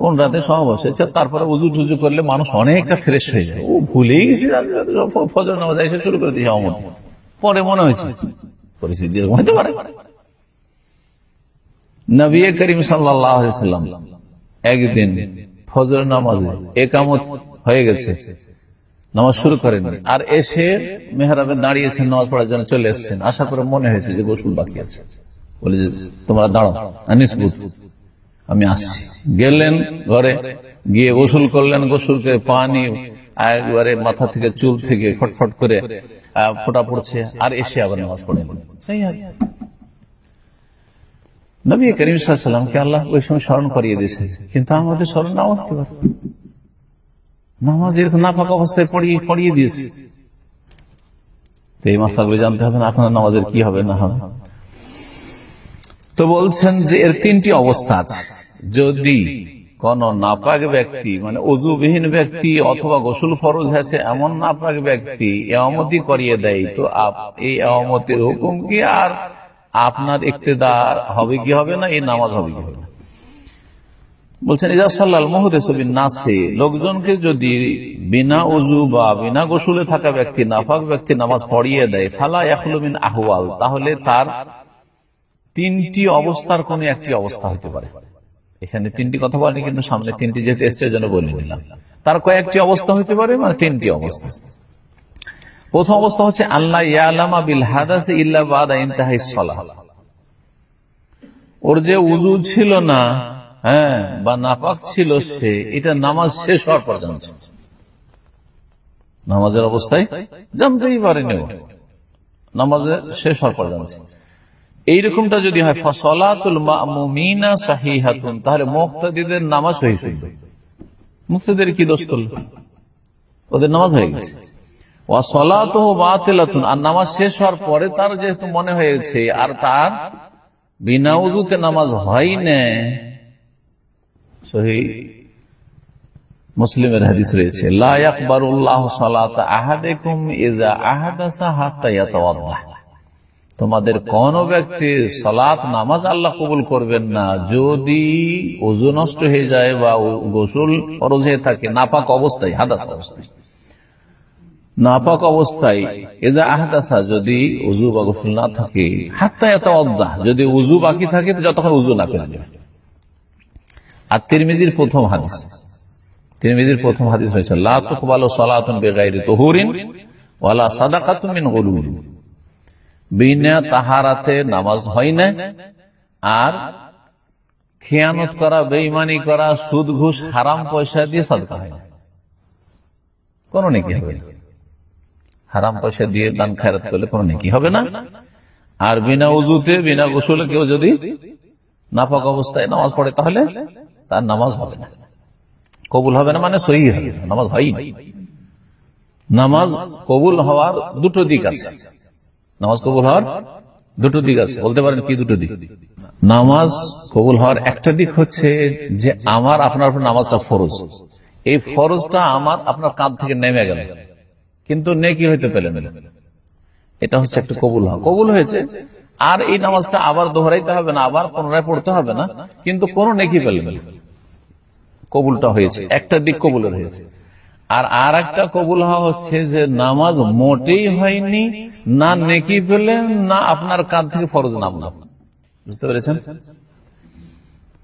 B: কোন রাতে সহবাস হয়েছে, তারপরে উজু টুজু করলে মানুষ অনেকটা ফ্রেশ হয়ে যায়। ও ভুলেই গেছে শুরু করে দিয়েছে অমত। পরে মনে হয়েছে, পরিস্থিতি এরকম হতে পারে। নবী করিম সাল্লাম একদিন ফজর নামাজে একামত হয়ে গেছে। নামাজ শুরু করেননি। আর এসে মেহরাবে দাঁড়িয়েছেন, নামাজ পড়ার জন্য চলে এসছেন। আসার পরে মনে হয়েছে যে গোসল বাকি আছে। বলে যে, তোমরা আনিসবুত আমি আসছি। গেলেন ঘরে, গিয়ে গোসল করলেন। গোসল করে পানি, একবারে মাথা থেকে, চুল থেকে ফটফট করে ফোঁটা পড়ছে। আর এসে আবার নামাজ পড়েন। নবী করিম আল্লাহ ওই সময় স্মরণ করিয়ে দিয়েছে কিন্তু আমাদের স্মরণ নাও হতে পারে। নামাজ এরকম নাফাক অবস্থায় পড়িয়ে পড়িয়ে দিয়েছে। তো এই মাসাগুলো জানতে হবে না, আপনার নামাজের কি হবে না হবে। তো বলছেন যে এর তিনটি অবস্থা আছে। যদি কোন নাপাক ব্যক্তি মানে অজুবিহীন ব্যক্তি অথবা গোসল ফরজ আছে, এমন নাপাক ব্যক্তি এমতি করিয়ে দেয়, তো এই এমতের হুকুম কি আর আপনার ইকতেদার হবে কি হবে না, এই নামাজ হবে কি হবে? বলছেন ইজাসাল্লাল মহদেসবিন নাসে লোকজনকে যদি বিনা উজু বা বিনা গোসলে থাকা ব্যক্তি, নাফাক ব্যক্তি নামাজ পড়িয়ে দেয়, ফালা ইয়াখলুমিন আহওয়াল, তাহলে তার তিনটি অবস্থার কোন একটি অবস্থা হতে পারে। এখানে তিনটি কথা বলেনি, কিন্তু সামনে তিনটি যেহেতু এসছে যেন বলে দিলাম। তার কয়েকটি অবস্থা হতে পারে মানে তিনটি অবস্থা। প্রথম অবস্থা হচ্ছে আল্লাহ ইয়ালামা বিল হাদাসে ইল্লা বাদা ইনতাহাই সলাহ ওর যে উজু ছিল না হ্যাঁ বা নাপাক ছিল সে, এটা নামাজ শেষ হওয়ার পর জানছে নামাজের অবস্থায় জানতেই পারেনি ও। নামাজের শেষ হওয়ার পর জানছে এইরকমটা যদি হয়, ফসলাতুল মামুমিনা সাহিহাতুন, তাহলে মুক্তাদিদের নামাজ হয়ে ফেলবে মুক্তাদের কি দোষ করল? ওদের নামাজ হয়ে গেছে। আর নামাজ শেষ হওয়ার পরে তার যেহেতু মনে হয়েছে, আর তার বিনা উজুতে নামাজ হয় না মুসলিমের হাদিস রয়েছে তোমাদের কোন ব্যক্তির সালাত, নামাজ আল্লাহ কবুল করবেন না, যদি ওজু নষ্ট হয়ে যায় বা গোসল ফরজ হয়ে থাকে, নাপাক অবস্থায়, হাদাস অবস্থায়। নাপাক অবস্থায় এদা আহদাসা যদি উজু বা গোসল না থাকে, হাত্তা এত অদ্দা যদি উজু বাকি থাকে যতক্ষণ উজু না করে নেবে। আর তিরমিজির প্রথম হাদিস। তিরমিজির প্রথম হাদিস হয়েছে, লা তুকবালু সালাতুন বিগাইরি ওয়ালা সাদাকাতুন গুলুল বিনা তাহারাতে নামাজ হয় না, আর খেয়ানত করা বেইমানি করা সুদ ঘুষ হারাম পয়সা দিয়ে সাদকা হয় না। কোন নেকি হবে হারাম পয়সা দিয়ে দান খায়রাত করলে কোনো নেকি হবে না। আর বিনা উজুতে, বিনা গোসলে কেউ যদি নাপাক অবস্থায় নামাজ পড়ে, তাহলে তার নামাজ হবে না। কবুল হবে না মানে সহি নামাজ হয়ই না। নামাজ কবুল হওয়ার দুটো দিক আছে। নামাজ কবুল হওয়ার দুটো দিক আছে। বলতে পারেন কি দুটো দিক? নামাজ কবুল হওয়ার একটা দিক হচ্ছে যে আমার আপনার উপর নামাজটা ফরজ। এই ফরজটা আমার আপনার কাঁধ থেকে নেমে গেল। কিন্তু নেকি হইতে পেলেন। এটা হচ্ছে একটা কবুল হওয়া। কবুল হয়েছে। আর এই নামাজটা আবার দোহরাইতে হবে না, আবার পুনরায় পড়তে হবে না। কিন্তু কোন নেকি পেলেন না। কবুলটা হয়েছে। একটা দিক কবুলের হয়েছে। আর আর একটা কবুল হওয়া হচ্ছে যে নামাজ মোটেই হয়নি না নেকি পেলেন না আপনার কাঁধ থেকে ফরজ নাম না বুঝতে পেরেছেন?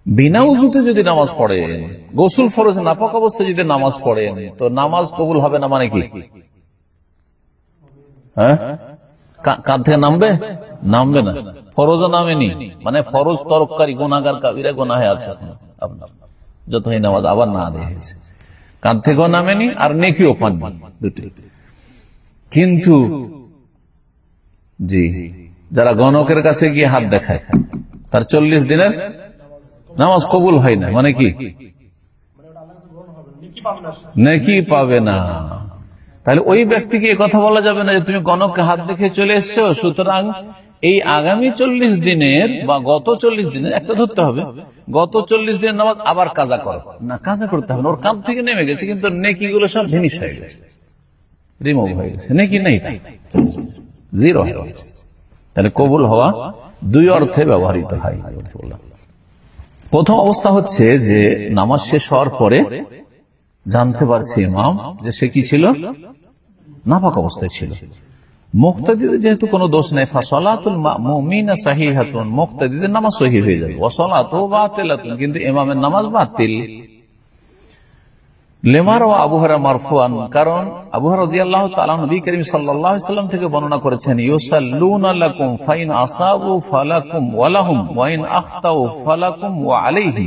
B: বিনা উজুতে যদি নামাজ পড়ে গোসল ফরজ নাপাক অবস্থায় যদি নামাজ পড়েন তো নামাজ কবুল হবে না মানে কি? হ্যাঁ? কাঁধ থেকে নামবে? নামবে না। ফরজও নামেনি। মানে ফরজ তরকারি গোনাগার কাবিরা গোনাহে আছে আপনার। যতই নামাজ আবার না দেয়া হয়েছে। কাঁধ থেকেও নামেনি আর নেকিও পাননি দুটি। কিন্তু জি, যারা গণকের কাছে গিয়ে হাত দেখায়, তার চল্লিশ দিনের নামাজ কবুল হয় না মানে কি? নেকি পাবে না। তাহলে ওই ব্যক্তিকে কথা বলা যাবে না যে তুমি গণককে হাত দেখে চলে এসছো, সুতরাং এই আগামী চল্লিশ দিনের বা গত চল্লিশ দিনের একটা ধরতে হবে, গত চল্লিশ দিনের নামাজ আবার কাজা করো। না, কাজা করতে হবে ওর কাম থেকে নেমে গেছে, কিন্তু নেকি গুলো সব জিনিস হয়ে গেছে। রিমুভ হয়ে গেছে। নেকি নেই জিরো হয়ে গেছে। তাহলে কবুল হওয়া দুই অর্থে ব্যবহৃত হয়। প্রথম অবস্থা হচ্ছে যে নামাজ শেষ হওয়ার পরে জানতে পারছি ইমাম যে সে কি ছিল? নাপাক অবস্থায় ছিল। মুক্তাদিদের যেহেতু কোনো দোষ নেই সাহিহাতুন, মুক্তাদিদের নামাজ সহি হয়ে যাবে। ওয়াসলাতু বাতিলাতুন, কিন্তু ইমামের নামাজ বাতিল। লেমার ও আবুহারা মারফুয়ান, কারণ আবুহার থেকে বর্ণনা করেছেন ফাইন আসাবু ফালাকুম ওয়া লাহুম ফালাকুম ওয়া আলাইহি।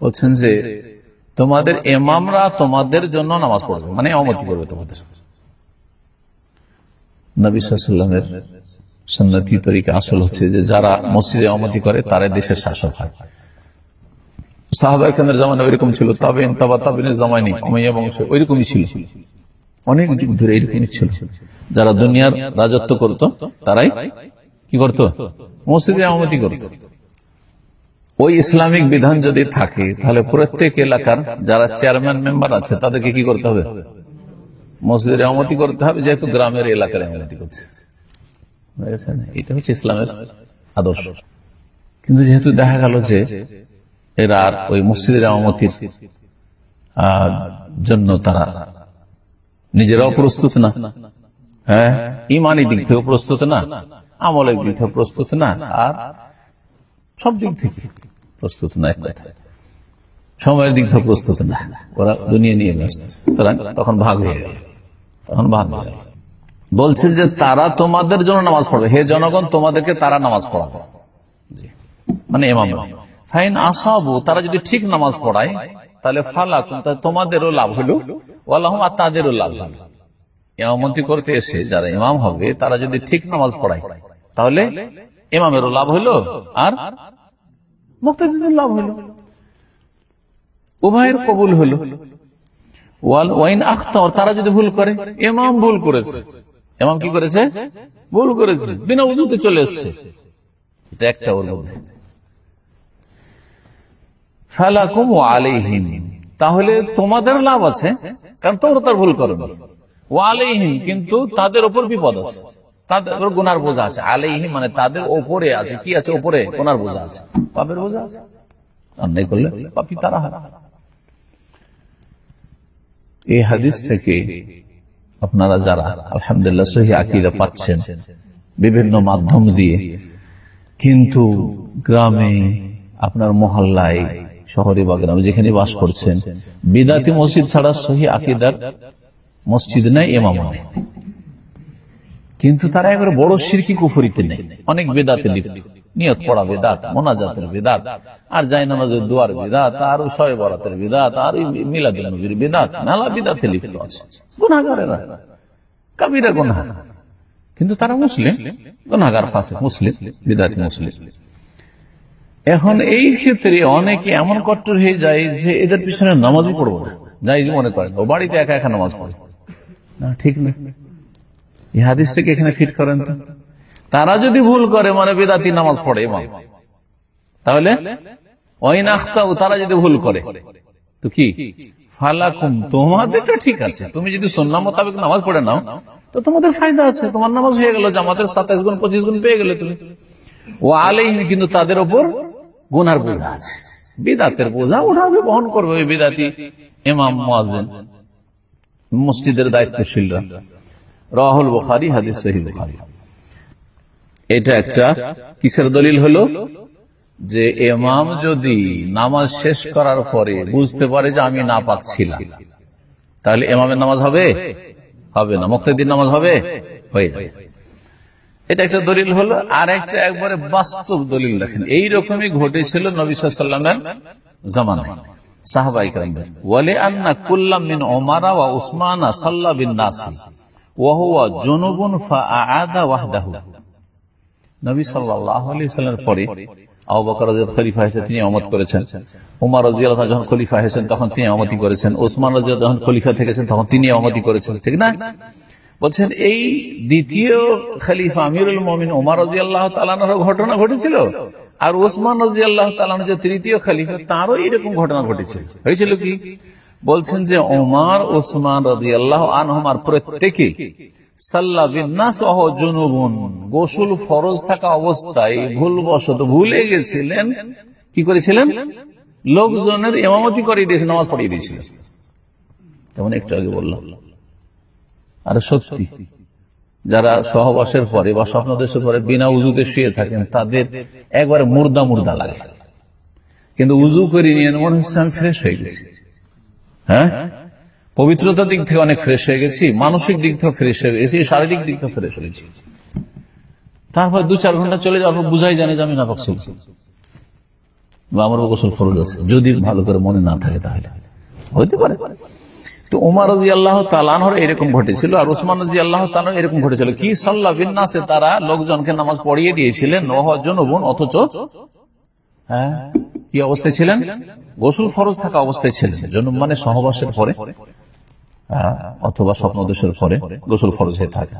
B: বলছেন যে তোমাদের ইমামরা তোমাদের জন্য নামাজ পড়বে মানে অমতি করবে তোমাদের। নবী সাল্লামের সন্ন্যতি তরিকা আসল হচ্ছে যে যারা মসজিদে অমতি করে, তারা দেশের শাসক হয়। যারা দুনিয়ার রাজত্ব করত, তারাই কি করত? মসজিদে অমতি করত। ওই ইসলামিক বিধান যদি থাকে, তাহলে প্রত্যেক এলাকার যারা চেয়ারম্যান মেম্বার আছে, তাদেরকে কি করতে হবে? মসজিদের অমতি করতে হবে, যেহেতু গ্রামের এলাকার অমতি করছে। এটা হচ্ছে ইসলামের আদর্শ। কিন্তু যেহেতু দেখা গেল যে এরা আর ওই মসজিদের আমতির জন্য তারা নিজেরাও প্রস্তুত না। হ্যাঁ? ইমানি দিক থেকে প্রস্তুত না। আমলের দিক থেকে প্রস্তুত না। আর সব দিক থেকে প্রস্তুত না সময়ের দিক থেকে প্রস্তুত না। ওরা দুনিয়া নিয়ে ব্যস্ত। তখন ভাগ হয়ে গেল। তখন ভাগ হয়ে গেল। বলছে যে তারা তোমাদের জন্য নামাজ পড়বে। হে জনগণ, তোমাদেরকে তারা নামাজ পড়াবে। মানে এমাম ফাইন আসাবু, তারা যদি ঠিক নামাজ পড়ায়, তাহলে ফালাকুম তোমাদেরও লাভ হলো। ওয়ালাহম, আর তাদেরও লাভ হলো। ইমামতি করতে এসে যারা ইমাম হবে, তারা যদি ঠিক নামাজ পড়ায়, তাহলে ইমামেরও লাভ হলো। আর লাভ হলো। উভয়ের কবুল হলো। ওয়াইন আখতার, তারা যদি ভুল করে এমাম ভুল করেছে। এমাম কি করেছে? ভুল করেছে। বিনা উজুতে চলে এসছে। এটা একটা ওর তাহলে তোমাদের লাভ আছে, কারণ তোমরা তার ভুল করো কিন্তু তাদের ওপর বিপদ আছে। তাদের গুনার বোঝা আছে। আলাইহিম মানে তাদের ওপরে আছে। কি আছে ওপরে গুনার বোঝা আছে। পাপের বোঝা আছে। অন্যায় করলে পাপি তারা হয়। এই হাদিস থেকে আপনারা যারা আলহামদুলিল্লাহ সহি পাচ্ছেন, বিভিন্ন মাধ্যম দিয়ে, কিন্তু গ্রামে আপনার মহল্লায়, শহরে বা গ্রামে যেখানে বাস করছেন, বিদাতি মসজিদ ছাড়া সহি আকিদার মসজিদ নাই এমাম কিন্তু তারা একবারে বড় সিরকি কুফরিতে নেই। অনেক বেদাতে লিপ্ত। নিয়ত পড়া বেদাত, মোনাজাতের বেদাত, আর যাই নামাজের দুয়ার বেদাত, আর শয় বরাতের বেদাত, আর মিলাদুল নবীর বেদাত মেলা বেদাতে লিপ্ত আছে। গুনাগারেরা কাবিরা গুনা কিন্তু তারা মুসলিম। গুনাগার ফাঁসে মুসলিম, বিদাতি মুসলিম। এখন এই ক্ষেত্রে অনেকে এমন কট্টর হয়ে যায় যে এদের পিছনে নামাজই পড়ব না। যাই মনে করেন, ও বাড়িতে একা একা নামাজ পড়ে। না, ঠিক না। এই হাদিসটাকে এখানে ফিট করেন তো? তারা যদি ভুল করে মানে বেদাতি নামাজ পড়ে ইমাম। তাহলে তারা যদি ভুল করে। তো কি? ফালাকুম তোমাদের তো ঠিক আছে। তুমি যদি সন্না মোতাবেক নামাজ পড়ে নাও, তো তোমাদের ফায়দা আছে। তোমার নামাজ হয়ে গেল, জামাতের সাতাইশ গুণ, পঁচিশ গুণ পেয়ে গেলে তুমি। ও আলেই কিন্তু তাদের ওপর গুনার বোঝা আছে। বিদাতের বোঝা উঠাবে, বহন করবে বিদাতি মোয়াজেন মসজিদের দায়িত্বশীলরা। রাহুল বুখারি, হাদিস সহি এটা একটা কিসের দলিল হলো? যে এমাম যদি নামাজ শেষ করার পরে বুঝতে পারে যে আমি না পাচ্ছিলাম, তাহলে এমামের নামাজ হবে? হবে না। মুক্তিদিন নামাজ হবে? হয়ে যাবে। এটা একটা দলিল হলো। আর একটা একবারে বাস্তব দলিল দেখেন। এইরকমই ঘটেছিল নবী সাল্লামের জামানা সাহাবাইকারদের ওয়ালে আন্না কুল্লাম মিন ওমারা ওয়া উসমানা সাল্লা বিন নাসি। বলছেন, এই দ্বিতীয় খলিফা আমিরুল মমিন ওমর রাজি আল্লাহ তালানোর ঘটনা ঘটেছিল। আর ওসমান রাজি আল্লাহ তালানো যে তৃতীয় খালিফা তারও এরকম ঘটনা ঘটেছিল। হয়েছিল কি? বলছেন যে ওমার ওসমান রাজি আল্লাহ আনহমার প্রত্যেকে গোসল ফরজ থাকা অবস্থায় ভুলবশত ভুলে গেছিলেন। কি করেছিলেন? লোকজনের এমামতি দিয়েছে, নামাজ পড়িয়ে একটু আগে বললাম। আর সত্যি, যারা সহবাসের পরে বা স্বপ্নদেশের পরে বিনা উজুতে শুয়ে থাকেন, তাদের একবারে মুর্দা মুর্দা লাগে। কিন্তু উজু করে নিয়ে মনে হচ্ছে আমি ফ্রেশ হয়ে গেছি। হ্যাঁ? পবিত্রতার দিক থেকে অনেক ফ্রেশ হয়ে গেছি, মানসিক দিক থেকে ফ্রেশ হয়ে গেছি, শারীরিক দিক থেকে ফ্রেশ হয়েছি তারপর দু চার ঘণ্টা চলে যাওয়ার বুঝাই জানে যে আমি নাপাক বা আমার গোসল ফরজ আছে, যদি ভালো করে মনে না থাকে তাহলে। হইতে পারে। তো উমার রাজি আল্লাহ তালানহর এরকম ঘটেছিল, আর উসমান রাজি আল্লাহ তালান এরকম ঘটেছিল। কি সাল্লাহ বিন্যাসে তারা লোকজনকে নামাজ পড়িয়ে দিয়েছিলেন নহজন বোন অথচ হ্যাঁ? কি অবস্থায় ছিলেন? গোসল ফরজ থাকা অবস্থায় ছিলেন। জন্ম মানে সহবাসের পরে অথবা স্বপ্নদোষের পরে গোসল ফরজ হয়ে থাকে।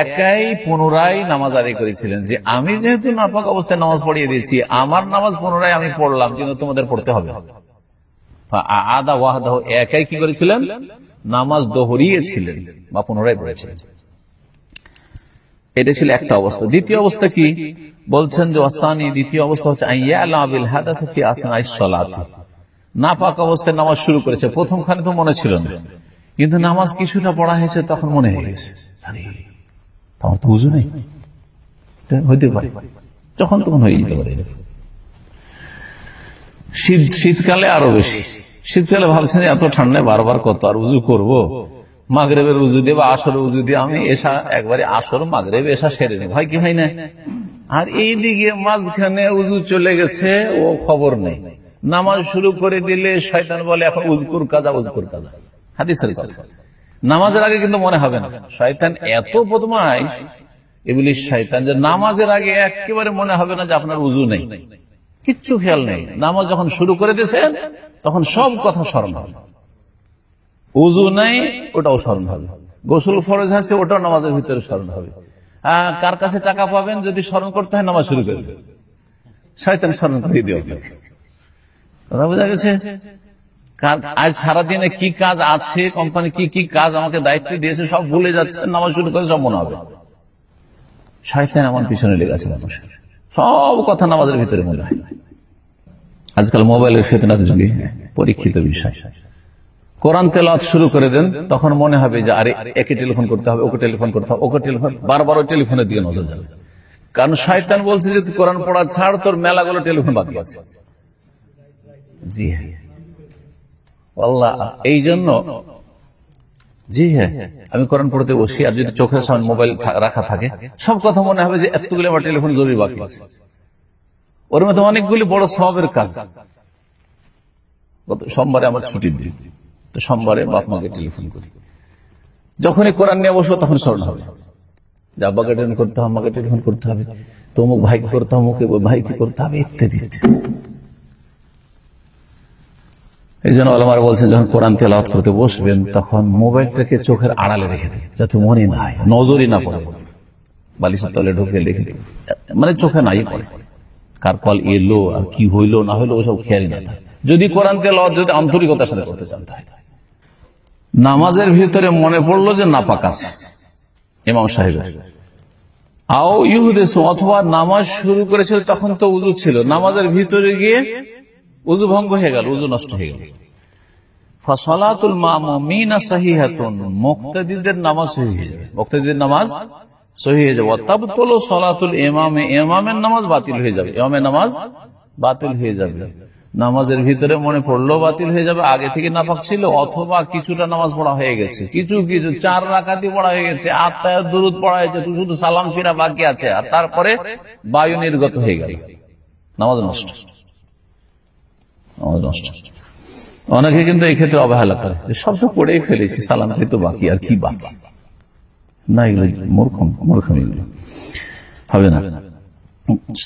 B: একাই পুনরায় নামাজ আদায় করেছিলেন যে আমি যেহেতু নাপাক অবস্থায় নামাজ পড়িয়ে দিয়েছি আমার নামাজ পুনরায় আমি পড়লাম কিন্তু তোমাদের পড়তে হবে। ফাআদা ওয়াহদাহ, একাই কি করেছিলেন? নামাজ দোহরিয়েছিলেন বা পুনরায় পড়েছিলেন। এটা ছিল একটা অবস্থা। দ্বিতীয় অবস্থা কি? বলছেন যে ওয়াসানি দ্বিতীয় অবস্থা হচ্ছে সালাতি। নাপাক অবস্থায় নামাজ শুরু করেছে। প্রথম খানে তো মনে ছিল না। কিন্তু নামাজ কিছুটা পড়া হয়েছে তখন মনে হয়ে গেছে আরে, তো বুঝো নেই। হইতে পারে। যখন তখন হয়ে যেতে পারে। শীত শীতকালে আরও বেশি। শীতকালে ভাবছেন এত ঠান্ডায় বারবার কত আর উজু করব? মাগরেবের উজু দিয়ে বা আসর উজু দিয়ে আমি এসা একবারে আসর মাগরেব এসা সেরে নেই হয় কি হয় না? আর এইদিকে মাঝখানে উজু চলে গেছে, ও খবর নেই। নামাজ শুরু করে দিলে শয়তান বলে, এখন উজকুর কাজা উজকুর কাজা। হাদিসের কথা। নামাজের আগে কিন্তু মনে হবে না। শয়তান এত বদমাইশ এগুলি শয়তান যে নামাজের আগে একেবারে মনে হবে না যে আপনার উজু নেই। কিচ্ছু খেয়াল নেই। নামাজ যখন শুরু করে দিয়েছেন, তখন সব কথা স্মরণ হবে। উজু নাই, ওটাও স্মরণ হবে। গোসল ফরজ আছে, ওটাও নামাজের ভিতরে স্মরণ হবে। কার কাছে টাকা পাবেন? যদি স্মরণ করতে হয়, নামাজ শুরু করে দেবেন। শয়তান স্মরণ করে দিও বোঝা গেছে? আজ সারাদিনে কি কাজ আছে, কোম্পানি কি কি কাজ আমাকে দায়িত্ব দিয়েছে, সব ভুলে যাচ্ছে, নামাজ শুরু করে সব মনে হবে। শয়তান আমার পিছনে লেগেছে সব কথা নামাজের ভিতরে মনে হয়। আজকাল মোবাইলের যুগে পরীক্ষিত বিষয়। কোরআন তেলাওয়াত শুরু করে দেন, তখন মনে হবে যে, আরে, একে টেলিফোন করতে হবে, ওকে টেলিফোন করতে হবে, ওকে টেলিফোন, বারবার ওই টেলিফোনের দিকে নজর যাবে। কারণ শয়তান বলছে যে কোরআন পড়া ছাড়, তোর মেলাগুলো টেলিফোন বাকি আছে। জি হ্যাঁ। এই জন্য, জি হ্যাঁ আমি কোরআন পড়তে বসি, আর যদি চোখের সামনে মোবাইল রাখা থাকে, সব কথা মনে হবে যে, এতগুলো আমার টেলিফোন জরুরি বাকি আছে। ওর মধ্যে অনেকগুলি বড় সবের কাজ। সোমবারে আমার ছুটির দিন। তো সোমবারে বাপ মাকে টেলিফোন করি। যখনই কোরআন নিয়ে বসবো তখন স্মরণ হবে। যে আব্বাকে টেলিফোন করতে হবে আমাকে টেলিফোন করতে হবে তমুক ভাইকে করতে হবে, অমুক ভাইকে করতে হবে, ইত্যাদি এই জন্য আলমার বলছেন, যখন কোরআন তেলাওয়াত করতে বসবেন, তখন মোবাইলটাকে চোখের আড়ালে রেখে দিন, যাতে মনে না হয় নজরই না পড়ে। বালিশের তলে ঢুকে রেখে দিন। মানে চোখে নাই পড়ে। কার কল এলো, আর কি হইল, না হইল, ওসব খেয়ালই না যদি কোরআন তেলাওয়াত, যদি আন্তরিকতার সাথে করতে চান তাহলে। নামাজের ভিতরে মনে পড়ল যে নাপাক আছে। ইমাম সাহেবের। আও ইহুদেশ অথবা নামাজ শুরু করেছিল তখন তো উজু ছিল। নামাজের ভিতরে গিয়ে উজু ভঙ্গ হয়ে গেল, উজু নষ্ট হয়ে গেল। বাতিল হয়ে যাবে। নামাজের ভিতরে মনে পড়ল বাতিল হয়ে যাবে, আগে থেকে নাপাক ছিল, অথবা কিছুটা নামাজ পড়া হয়ে গেছে। কিছু কিছু, চার রাখাতি পড়া হয়ে গেছে, আত্মায় দূরত পড়া হয়েছে, তো শুধু সালাম ফিরা বাকি আছে, আর তারপরে বায়ু নির্গত হয়ে গেল। নামাজ নষ্ট। নামাজ নষ্ট। অনেকে কিন্তু এই ক্ষেত্রে অবহেলা করে সব তো পড়েই ফেলেছি, সালাম তো বাকি, আর কি বাকি? না, এগুলো মূর্খম এগুলো হবে না?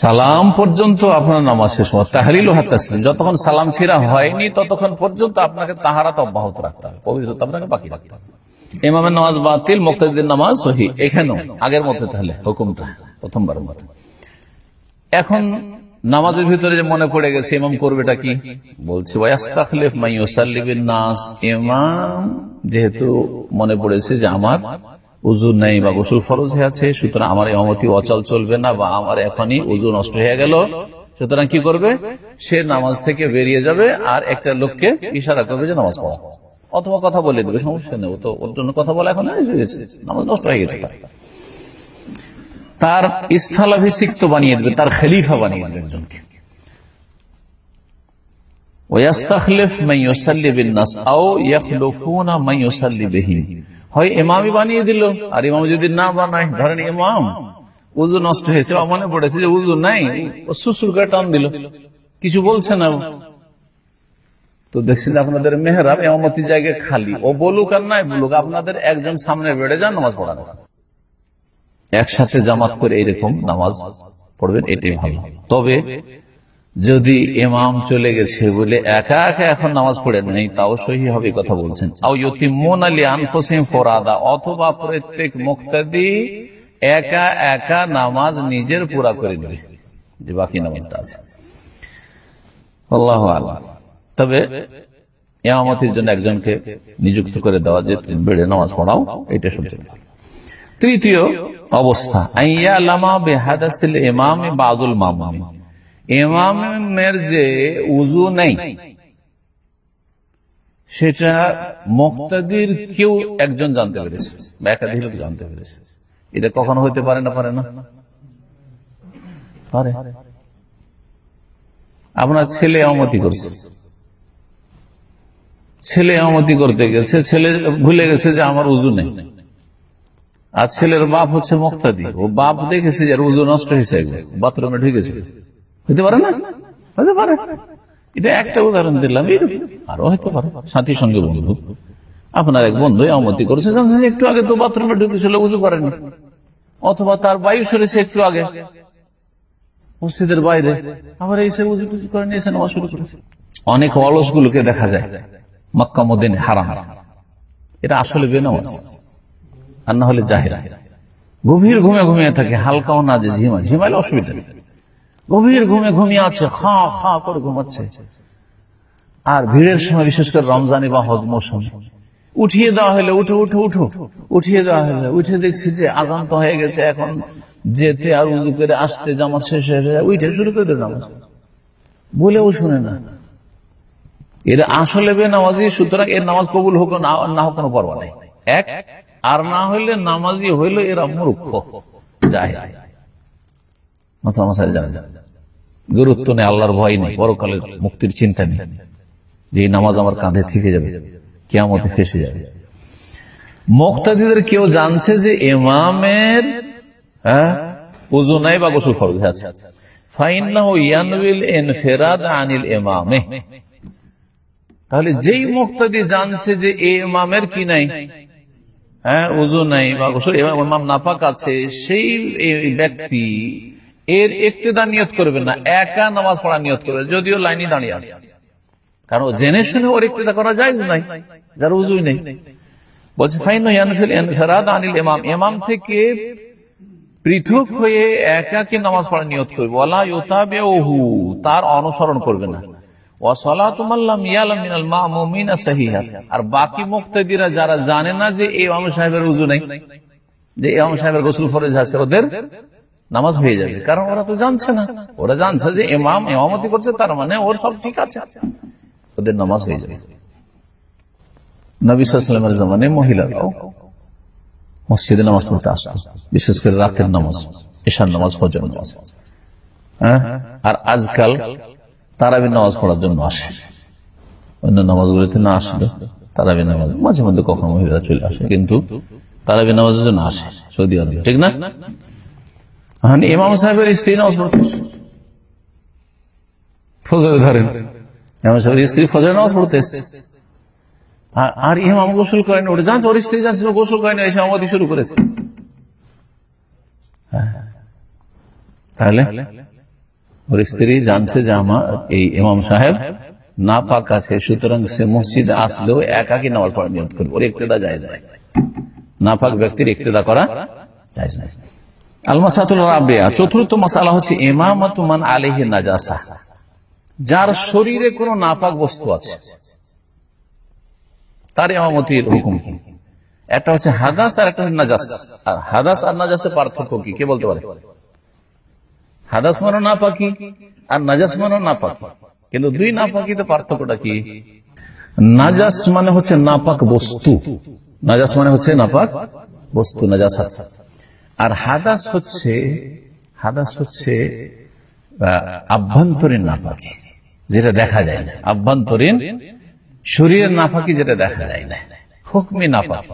B: সালাম পর্যন্ত আপনার নামাজ শেষ হওয়া তাহারিল যতক্ষণ সালাম ফিরা হয়নি, ততক্ষণ পর্যন্ত আপনাকে তাহারাত অব্যাহত রাখতে হবে, পবিত্রতা আপনাকে বাকি রাখতে হবে। ইমামের নামাজ বাতিল, মুক্তাদিদের নামাজ সহি। এখানেও, আগের মধ্যে তাহলে হুকুমটা প্রথমবারের মতো। এখন নামাজের ভিতরে যে মনে পড়ে গেছে, ইমাম করবেটা কি? বলছে নাস। ইমাম যেহেতু মনে পড়েছে যে আমার উজু নেই বা গোসল ফরজ হয়ে আছে সুতরাং আমার ইমামতি অচল চলবে না বা আমার এখনই উজু নষ্ট হয়ে গেল। সুতরাং কি করবে? সে নামাজ থেকে বেরিয়ে যাবে আর একটা লোককে ইশারা করবে যে নামাজ পড়া। অথবা কথা বলে দেবে, সমস্যা নেই তো ওর জন্য কথা বলা এখন নামাজ নষ্ট হয়ে গেছে। তার। স্থলাভিষিক্ত বানিয়ে দেবে, তার খেলিফা বানিয়ে দেবে একজনকে। ওয়াস্তাখলিফ ইউসাল্লি বিন নাস, আও ইয়াখলুফুনা ইউসাল্লি বিহিম। হয় ইমামই বানিয়ে দিল। আর ইমাম যদি না বানায়, ধরেন ইমাম, উজু নষ্ট হয়েছে মনে পড়েছে যে উজু নাই, ও শ্বশুর করে টান দিল। কিছু বলছে না তো দেখছেন আপনাদের মেহরাব এমতি জায়গায় খালি। ও বলুক আর নাই বলুক, আপনাদের একজন সামনে বেড়ে যান, নামাজ পড়ানো। একসাথে জামাত করে এরকম নামাজ পড়বেন, এটাই ভালো। তবে যদি এমাম চলে গেছে বলে একা একা এখন নামাজ পড়ে নেই, তাও সহি হবে কথা বলছেন। ফরাদা, অথবা প্রত্যেক মুক্তাদি একা একা নামাজ নিজের পুরা করে নেবে। যে বাকি নামাজটা আছে। আল্লাহ তবে ইমামতির জন্য একজনকে নিযুক্ত করে দেওয়া যে বেড়ে নামাজ পড়াও, এটা সবচেয়ে। তৃতীয় অবস্থা বাদুল মামুমি ইমামের যে উজু নেই। সেটা মুক্তাদির কেউ একজন জানতে পেরেছে, বা একাধিক লোক জানতে পেরেছে। এটা কখনো হইতে পারে না পারে না? পারে। আপনার ছেলে আমতি করছে। ছেলে আমতি করতে গেছে, ছেলে ভুলে গেছে যে আমার উজু নেই। আর ছেলের বাপ হচ্ছে মুক্তাদি। ও বাপ দেখেছে যে উজু নষ্ট হয়েছে, বাথরুমে ঢুকেছে। হইতে পারে না? হতে পারে। এটা একটা উদাহরণ দিলাম আরও হয়তো পারে। সাথী সঙ্গে বন্ধু। আপনার এক বন্ধু আমতি করেছে। জানছেন একটু আগে তো বাথরুমে ঢুকেছিল, উজু করেনি। অথবা তার বায়ু সরেছে একটু আগে। মসজিদের বাইরে। আবার এসে উজু টুজু করে নিয়েছে নামাজ শুরু করেছে। অনেক অলস গুলোকে দেখা যায়। মক্কা, মদিনে, হারাম। এটা আসলে বেনামাজ। আর না হলে জাহেরা গভীর ঘুমে ঘুমিয়ে থাকে, হালকাও না যে ঝিমা। ঝিমাইলে অসুবিধা নেই। গভীর ঘুমে ঘুমিয়ে আছে, খা খা করে ঘুমাচ্ছে। আর ভিড়ের সময়, বিশেষ করে রমজানি বা হজ মৌসুমে, উঠিয়ে দেওয়া হলে উঠো উঠো উঠো। উঠিয়ে দেওয়া হলে উঠে দেখছি যে আজান তো হয়ে গেছে, এখন যেতে আর উজু করে আসতে, জামাত শেষ হয়ে যায়, উঠে শুরু করে দেয় বলেও শুনে না। এর আসলে বে নামাজি, সুতরাং এর নামাজ কবুল হোক না হোক কোনো পরোয়া নেই। এক, আর না হইলে নামাজি হইল এরা মূর্খ যায় মাসা মাসায় জানে গুরুত্ব নেই, আল্লাহর ভয় নেই, পরকালের মুক্তির চিন্তা নেই। যে নামাজ আমার কাঁধে থেকে যাবে, কেয়ামতে ফেসে যাবে। মুক্তাদিদের কেউ জানছে যে ইমামের হ্যাঁ বা গোসল আছে। তাহলে যেই মুক্তাদি জানছে যে এই ইমামের কি নাই হ্যাঁ উজু নাই বা গোসল ইমাম নাপাক আছে, সেই ব্যক্তি এর একতেদা নিয়ত করবে না। একা নামাজ পড়া নিয়ত করবে যদিও লাইনে দাঁড়িয়ে আছে। কারণ জেনে শুনে ওর একতেদা করা যায় নাই, যার উজুই নেই। আর বাকি মুক্তাদিরা যারা জানে না যে ইমাম সাহেবের উজু নেই, যে ইমাম সাহেবের গোসল ফরজ আছে, ওদের নামাজ হয়ে যাবে। কারণ ওরা তো জানছে না। ওরা জানছে যে ইমাম ইমামতি করছে, তার মানে ওর সব ঠিক আছে। ওদের নামাজ হয়ে যাবে। নবীলামের জামানে মহিলারাও মসজিদে নামাজ পড়তে আসতো। বিশেষ করে রাতের নামাজ ঈশান নামাজ ফজর নামাজ। হ্যাঁ? আর আজকাল তারাবি নামাজ পড়ার জন্য আসে। অন্য নামাজগুলিতে না আসলে তারাবি নামাজ মাঝে মধ্যে কখনো মহিলারা চলে আসে, কিন্তু তারাবি নামাজের জন্য আসে। সৌদি আরবে, ঠিক না? ইমাম সাহেবের স্ত্রী নামাজ পড়তে ফজর ধরেন ইমাম সাহেবের স্ত্রী ফজর নামাজ পড়তে এসছে। আর ইমাম গোসল করেন ওটা জানতো ওর স্ত্রী জানছিল গোসল করেন, এসে আমাদের শুরু করেছে। তাহলে, ওর স্ত্রী জানছে যে আমার এই ইমাম সাহেব না পাক আছে, সুতরাং সে মসজিদে আসলেও একাকি নামাজ পড়া নিয়ত করবে। ওর একতেদা যায় না পাক ব্যক্তির একতেদা করা যায় রাবিয়া চতুর্থ মশালা হচ্ছে ইমামাতুমান আলিহি নাজাসা। যার শরীরে নাপাক বস্তু আছে। তার ইমামতির হুকুম একটা হচ্ছে হাদাস আর একটা নাজাস। আর হাদাস আর নাজাসের পার্থক্য কি? কে বলতে পারে? হাদাস মানো না পাকি আর নাজাস মানো না পাকি কিন্তু দুই না পাকিতে পার্থক্যটা কি? নাজাস মানে হচ্ছে নাপাক বস্তু। নাজাস মানে হচ্ছে নাপাক বস্তু নাজাসাত আর হাদাস হচ্ছে হাদাস হচ্ছে আভ্যন্তরীণ নাপাকি যেটা দেখা যায় না। আভ্যন্তরীণ শরীরের নাপাকি যেটা দেখা যায় না। হুকমি নাপাক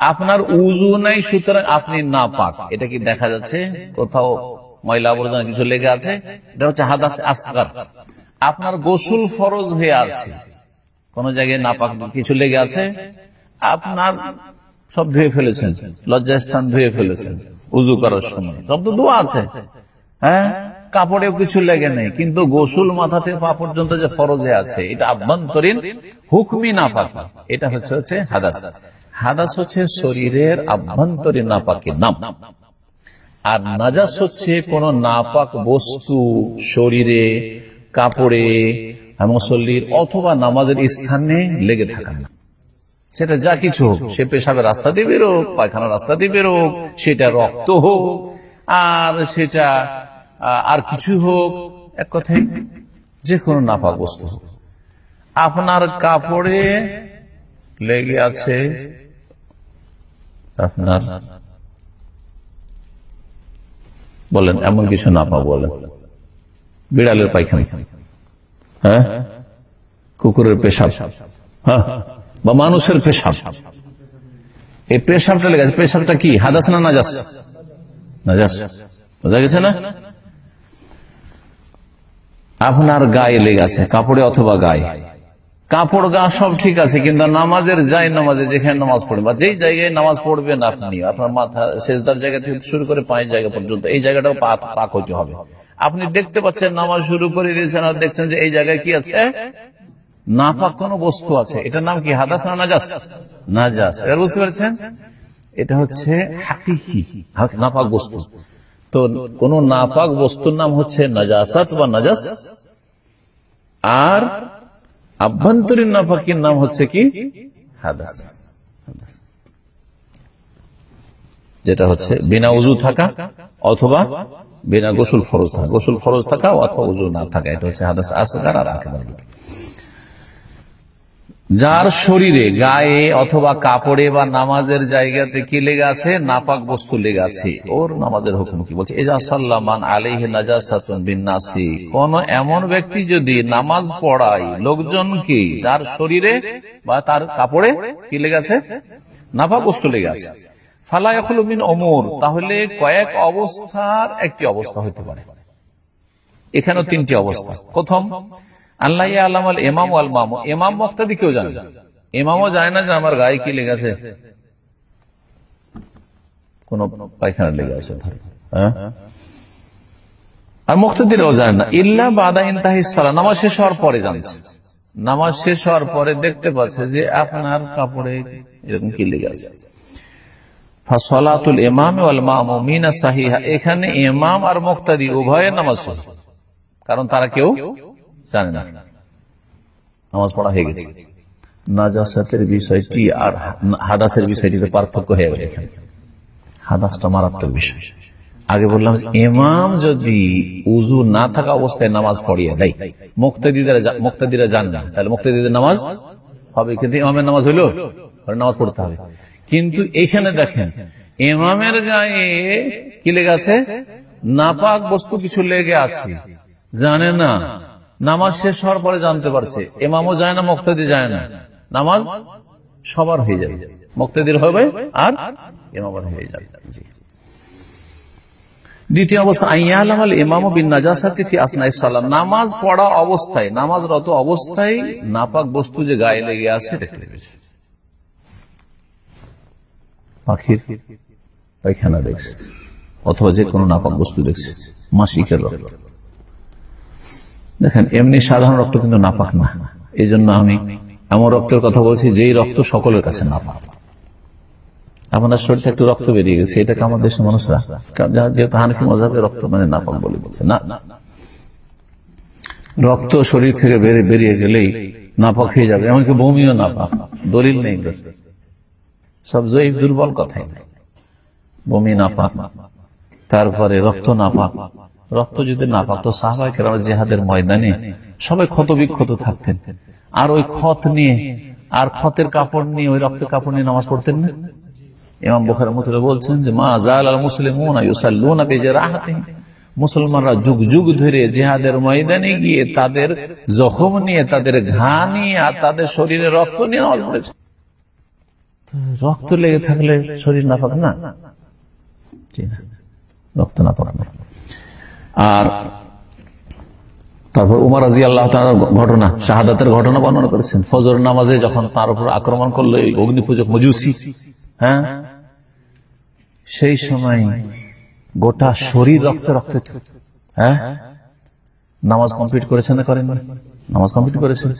B: আপনার উজু নাই, সুতরাং আপনি নাপাক। এটা কি দেখা যাচ্ছে? কোথাও ময়লা আবর্জনা কিছু লেগে আছে? এটা হচ্ছে হাদাস আসগার। আপনার গোসল ফরজ হয়ে আছে। কোন জায়গায় নাপাক কিছু লেগে আছে? আপনার সব ধুয়ে ফেলেছেন, লজ্জাস্থান ধুয়ে ফেলেছেন, উজু করার সময়। সব তো দোয়া আছে। হ্যাঁ? কাপড়েও কিছু লেগে নেই, কিন্তু গোসুল মাথা থেকে পা পর্যন্ত যে ফরজে আছে, এটা আভ্যন্তরীণ হুকমি নাপাক। এটা হচ্ছে হচ্ছে হাদাস। হাদাস হচ্ছে শরীরের আভ্যন্তরীণ নাপাকের নাম। আর নাজাস হচ্ছে কোন নাপাক বস্তু শরীরে, কাপড়ে, মুসল্লির অথবা নামাজের স্থানে লেগে থাকা সেটা যা কিছু হোক, সে পেশাবের রাস্তা দিয়ে বেরোক পায়খানার রাস্তা দিয়ে বেরোক, সেটা রক্ত হোক, আর সেটা আর কিছু হোক, এক কথায় যে কোনো নাপাক বস্তু হোক। আপনার কাপড়ে লেগে আছে আপনার, বলেন, এমন কিছু নাপাক বলেন। বিড়ালের পায়খানা। হ্যাঁ? কুকুরের পেশাব। হ্যাঁ? বা মানুষের পেশাব। এই পেশাবটা লেগে আছে। পেশাবটা কি? হাদাস না নাজাস? নাজাস। বোঝা গেছে না? আপনার গায়ে লেগে আছে। কাপড়ে অথবা গায়ে। কাপড় গা সব ঠিক আছে, কিন্তু নামাজের যাই নামাজে যেখানে নামাজ পড়বে বা যেই জায়গায় নামাজ পড়বেন আপনি, আপনার মাথা শেষদার জায়গা থেকে শুরু করে পাঁচ জায়গা পর্যন্ত, এই জায়গাটাও পাক হইতে হবে। আপনি দেখতে পাচ্ছেন নামাজ শুরু করে দিয়েছেন আর দেখছেন যে এই জায়গায় কি আছে? নাপাক কোন বস্তু আছে। এটার নাম কি? হাদাস না নাজাস? নাজাস। এবার বুঝতে পারছেন? এটা হচ্ছে হাকিকি নাপাক বস্তু। তো কোন নাপাক বস্তুর নাম হচ্ছে নাজাসাত বা নাজাস। আর আভ্যন্তরীণ নাপাকির নাম হচ্ছে কি? হাদাস। যেটা হচ্ছে বিনা উজু থাকা অথবা বিনা গোসল ফরজ থাকা। গোসল ফরজ থাকা অথবা উজু না থাকা। এটা হচ্ছে হাদাস আসগার আর আকেবার যার শরীরে গায়ে অথবা কাপড়ে বা নামাজের জায়গাতে কি লেগে আছে? নাপাক বস্তু লেগে আছে। ওর নামাজের হুকুম কি? বলছে এজাসাল্লামান আলিহ বিন্নাসি। কোন এমন ব্যক্তি যদি নামাজ পড়ায় লোকজনকে যার শরীরে বা তার কাপড়ে কি লেগে আছে? নাপাক বস্তু লেগে আছে। ফালাইমিন অমর তাহলে কয়েক অবস্থার একটি অবস্থা হতে পারে। এখানেও তিনটি অবস্থা। প্রথম আল্লাহ আল্লাহ আল এমাম আল মামু। এমাম কেউ জানে? এমামও জানে না যে আমার গায়ে কি কোন পায়খানা লেগে আছে। হ্যাঁ? আর জানে না। ইল্লা বাদা নামাজ শেষ হওয়ার পরে জানছে। নামাজ শেষ হওয়ার পরে দেখতে পাচ্ছে যে আপনার কাপড়ে এরকম কি লেগে আছে। এখানে এমাম আর মুক্তাদি উভয়ের নামাজ কারণ তারা কেউ জানে না। নামাজ পড়া হয়ে গেছে। নাজাসাতের বিষয়টি আর হাদাসের বিষয়টিতে পার্থক্য হয়ে গেল এখানে। হাদাসটা মারাত্মক বিষয়। আগে বললাম ইমাম যদি উজু না থাকা অবস্থায় নামাজ পড়িয়ে দেয় না, তাহলে নামাজ হবে, কিন্তু ইমামের নামাজ হইল? নামাজ পড়তে হবে। কিন্তু এখানে দেখেন, ইমামের গায়ে কি লেগে আছে? নাপাক বস্তু কিছু লেগে আছে। জানে না। নামাজ শেষ হওয়ার পরে জানতে পারছে। এমামও যায় না, মুক্তাদি যায় না। নামাজ সবার হয়ে যাবে। মুক্তাদির হবে আর এমামের হয়ে যাবে। দ্বিতীয় অবস্থা ইমাম নামাজ পড়া অবস্থায় অবস্থায় নাপাক বস্তু যে গায়ে লেগে আছে, দেখতে পেয়েছে। পাখির পায়খানা দেখছে, অথবা যে কোনো নাপাক বস্তু দেখছে, মাসিকের রক্ত। দেখেন, এমনি সাধারণ রক্ত কিন্তু নাপাক না। এই জন্য আমি এমন রক্তের কথা বলছি যেই রক্ত সকলের কাছে নাপাক। আপনার শরীরে একটু রক্ত বেরিয়ে গেছে, এটাকে আমার দেশের মানুষরা যেহেতু হানিফি মজাবে রক্ত মানে নাপাক বলে বলছে, না। রক্ত শরীর থেকে বেরিয়ে গেলেই নাপাক হয়ে যাবে, এমনকি বমিও নাপাক, দলিল নেই সব জয়ীফ দুর্বল কথাই। বমি নাপাক, তারপরে রক্ত নাপাক। রক্ত যদি না পাক তো সাহবাই কেরাম জেহাদের ময়দানে সবাই ক্ষত বিক্ষত থাকতেন। আর ওই ক্ষত নিয়ে আর ক্ষতের কাপড় নিয়ে ওই রক্তের কাপড় নিয়ে নামাজ পড়তেন না? ইমাম বখার মতো বলছেন যে মা জাল আল মুসলিম মুসলমানরা যুগ যুগ ধরে জেহাদের ময়দানে গিয়ে তাদের জখম নিয়ে তাদের ঘা নিয়ে আর তাদের শরীরে রক্ত নিয়ে নামাজ পড়েছে। রক্ত লেগে থাকলে শরীর না? পাক না, রক্ত না পাক না। আর তারপর উমার রাজি আল্লাহ ঘটনা, শাহাদাতের ঘটনা বর্ণনা করেছেন। ফজর নামাজে যখন তার উপর আক্রমণ করল অগ্নি পূজক মজুসি হ্যাঁ? সেই সময় গোটা শরীর রক্তে রক্তে হ্যাঁ? নামাজ কমপ্লিট করেছেন না করেন নামাজ কমপ্লিট করেছেন।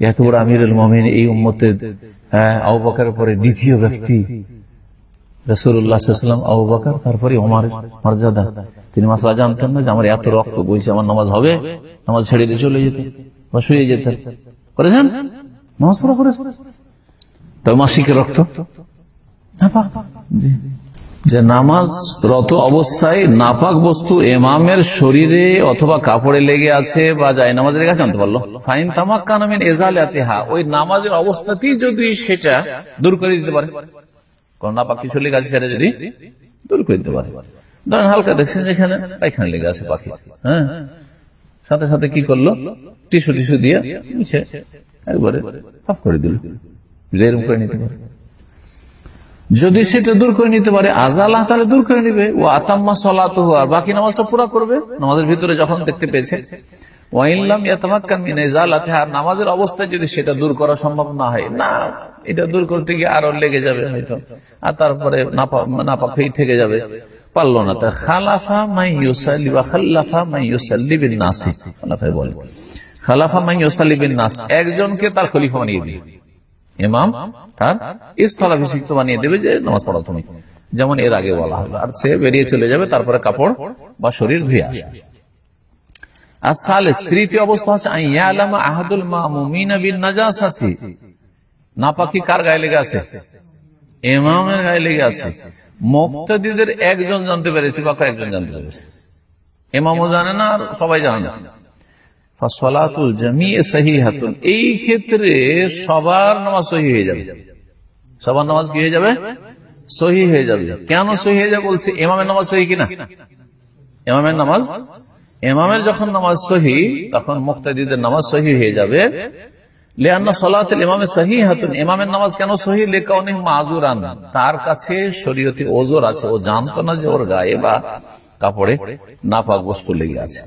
B: এত বড় আমিরুল মমিন এই উম্মতের হ্যাঁ বকরের পরে দ্বিতীয় ব্যক্তি রসুল্লাহাম আবু বকর, তারপরে ওমার মর্যাদা। তিনি মাসলা জানতেন না যে আমার এত রক্ত বইছে, আমার নামাজ হবে? নামাজ ছেড়ে দিয়ে চলে যেতেন বা শুয়ে যেতেন। করেছেন? নামাজ পড়া করেছেন। তবে মাসিকের রক্ত। যে নামাজ রত অবস্থায় নাপাক বস্তু এমামের শরীরে অথবা কাপড়ে লেগে আছে বা যায় নামাজের আছে জানতে পারল। ফাইন তামাক কানামিন এজালে হা ওই নামাজের অবস্থাতেই যদি সেটা দূর করে দিতে পারে। কোন নাপাক কিছু লেগে আছে সেটা যদি দূর করে দিতে পারে। ধরেন হালকা দেখছেন যেখানে? পায়খানা লেগে আছে পাখি হ্যাঁ? সাথে সাথে কি করল? টিস্যু টিস্যু দিয়ে একবারে সাফ করে দিল। এরকম করে নিতে পারে। যদি সেটা দূর করে নিতে পারে আজাল্লাহ তাহলে দূর করে নিবে। ও আতাম্মা সলাত আর বাকি নামাজটা পুরা করবে। নামাজের ভিতরে যখন দেখতে পেয়েছে আর নামাজের অবস্থায় যদি সেটা দূর করা সম্ভব না হয়, না, এটা দূর করতে গিয়ে আরও লেগে যাবে হয়তো। আর তারপরে নাপা হয়ে থেকে যাবে। পারল না। তা খালাফা মাই ইউসাল্লি বা খাল্লাফা মাই ইউসাল্লি বিন নাসি। খালাফায় বলে। খালাফা মাই ইউসাল্লি বিন নাস। একজনকে তার খলিফা বানিয়ে দিয়ে ইমাম তার স্থলাভিষিক্ত বানিয়ে দেবে যে নামাজ পড়া তুমি। যেমন এর আগে বলা হলো। আর সে বেরিয়ে চলে যাবে, তারপরে কাপড় বা শরীর ধুয়ে আসবে। আর সালেস তৃতীয় অবস্থা হচ্ছে আহাদুল মামুমিনা বিন নাজাসাতি। নাপাকি কার গায়ে লেগে আছে? ইমামের গায়ে লেগে আছে। মুক্তাদিদের একজন জানতে পেরেছে বা কয়েকজন জানতে পেরেছে। ইমামও জানে না আর সবাই জানে না। এই ক্ষেত্রে সবার নামাজ সহি হয়ে যাবে। সবার নামাজ কি হয়ে যাবে? সহি হয়ে যাবে। কেন সহি হয়ে যাবে বলছে এমামের নামাজ সহি কিনা? এমামের নামাজ? এমামের যখন নামাজ সহি তখন মুক্তাদিদের নামাজ সহি হয়ে যাবে। ইমামের নামাজ কেন সহি? লেখা অনেক মাজুর তার কাছে শরীয়তি ওজোর আছে। ও জানতো না যে ওর গায়ে বা কাপড়ে নাপাক বস্তু লেগে আছে।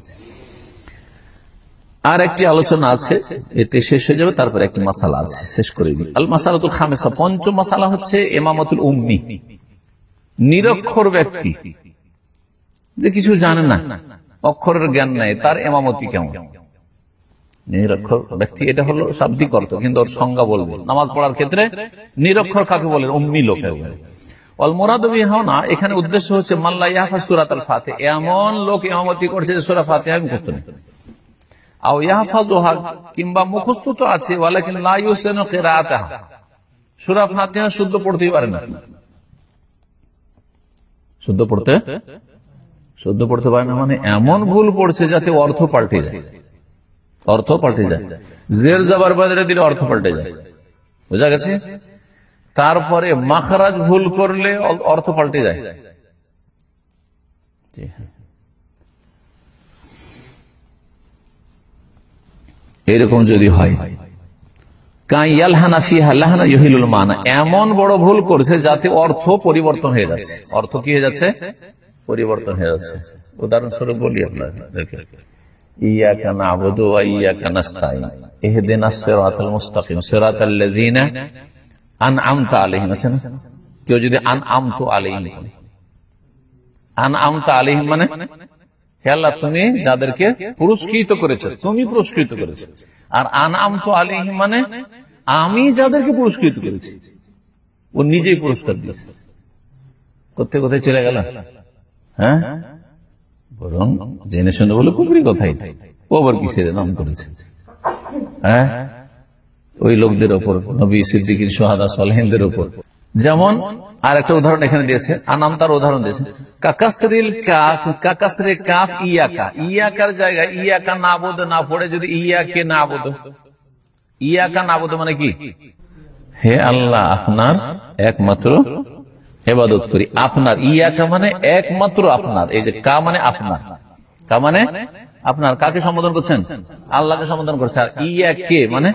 B: আর একটি আলোচনা আছে। এতে শেষ হয়ে যাবে। তারপর একটি মাসালা আছে। শেষ করে দিই। আল খামেসা। পঞ্চম মাসালা হচ্ছে এমামতুল উম্মি। নিরক্ষর ব্যক্তি। যে কিছু জানে না। অক্ষরের জ্ঞান নাই। তার এমামতি কেমন? নিরক্ষর ব্যক্তি, এটা হলো শাব্দিক অর্থ, কিন্তু ওর সংজ্ঞা বলবে। নামাজ পড়ার ক্ষেত্রে নিরক্ষর কাকে বলেন উম্মি লোকে বলে। এখানে উদ্দেশ্য হচ্ছে পারে না। শুদ্ধ পড়তে? শুদ্ধ পড়তে পারে না মানে এমন ভুল পড়ছে যাতে অর্থ পাল্টে যায়। অর্থ পাল্টে যায়। জের জবার বাজারে দিলে অর্থ পাল্টে যায়। বুঝা গেছে? তারপরে মাখারাজ ভুল করলে অর্থ পাল্টে যায়। এরকম যদি হয় এমন বড় ভুল করছে যাতে অর্থ পরিবর্তন হয়ে যাচ্ছে। অর্থ কি হয়ে যাচ্ছে? পরিবর্তন হয়ে যাচ্ছে। উদাহরণস্বরূপ বলি আপনার আন আমতো আন আমতা মানে? তুমি যাদেরকে পুরস্কৃত করেছ, তুমি পুরস্কৃত করেছ। আর আনাম তো আলিহি মানে? আমি যাদেরকে পুরস্কৃত করেছি। ও নিজেই পুরস্কার দিয়েছে। কোথায় কোথায় চলে গেল? হ্যাঁ? বরং জেনে শুনে বলে কুপুরি কথাই ও আবার কিসের নাম করেছে? হ্যাঁ? ওই লোকদের ওপর, নবী সিদ্দিকির সোহাদা সালহিনদের ওপর। যেমন আর একটা উদাহরণ এখানে দিয়েছে, আনাম তার উদাহরণ দিয়েছে। কাকাসরিল কাফ কাকাসরে কাফ ইয়াকা। ইয়াকার জায়গায় ইয়াকা না বোধ না পড়ে যদি ইয়াকে না বোধ ইয়াকা না বোধ মানে কি? হে আল্লাহ, আপনার একমাত্র এবাদত করি। আপনার ইয়াকা মানে একমাত্র আপনার। এই যে কা মানে আপনার। কা মানে আপনার। কাকে সম্বোধন করছেন? আল্লাহকে সম্বোধন করছে। আর ইয়া কে মানে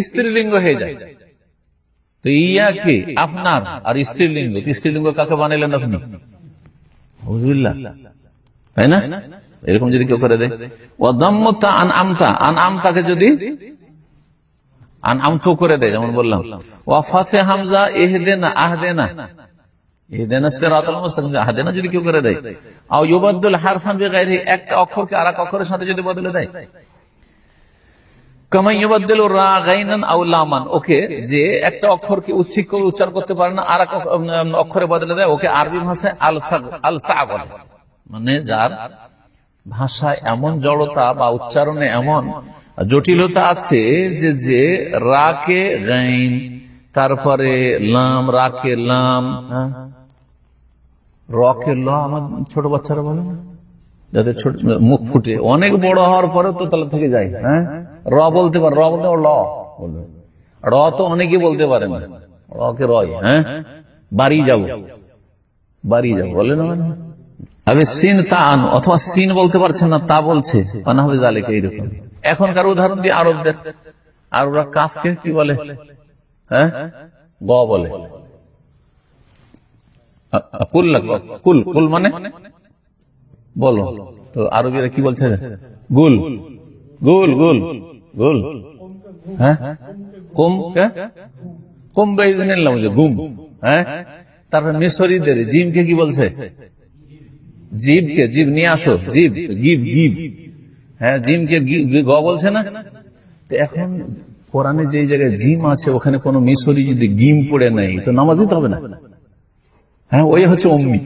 B: স্ত্রীলিঙ্গ হয়ে যায়। তো ইয়া কে? আপনার। আর স্ত্রীলিঙ্গ। স্ত্রীলিঙ্গ কাকে বানাইলেন আপনি? বুঝবিল্লা তাই না? এরকম যদি কেউ করে দেয়। আন আমতা। আন আমতাকে যদি আমতো করে দেয়, যেমন বললাম। ওয়াফাতে হামজা এহদেনা আহদেনা। আহদেনা যদি কেউ করে দেয়। করতে পারে না আর অক্ষরে বদলে দেয়, ওকে আরবি ভাষায় আলসা আলসা বলে। মানে যার ভাষায় এমন জড়তা বা উচ্চারণে এমন জটিলতা আছে যে যে রাকে গাইন, তারপরে লাম, রাকে লাম হ্যাঁ? রকে ল, আমার ছোট বাচ্চারা বলে না? যাদের ছোট মুখ ফুটে, অনেক বড় হওয়ার পরে তো তলা থেকে যায় হ্যাঁ? র বলতে পারে, র বলতে ল র তো অনেকে বলতে পারে না। রকে রয় হ্যাঁ? বাড়ি যাব। বাড়ি যাব, বলে না মানে? আমি সিন তান অথবা সিন বলতে পারছে না, তা বলছে। বানা হবে জালেকে, এইরকম। এখনকার উদাহরণ দিয়ে আরবদের আর ওরা কাফকে কি বলে? হ্যাঁ? বলে। কুল কুল কুল মানে? বলো। তো আরবিরা কি বলছে? গুল। গুল গুল গুল। হ্যাঁ? গুম। হ্যাঁ? তারপর মিশরীদের জিমকে কি বলছে? জীবকে, জীব নিয়ে আসো, জীব, গিব গিব। হ্যাঁ জিমকে গি- বলছে না? এখন কোরআনে যে জায়গায় জিম আছে, ওখানে কোন মিশরি যদি গিম পড়ে নেই তো নামাজ দিতে হবে না। হ্যাঁ ওই হচ্ছে অম্মি।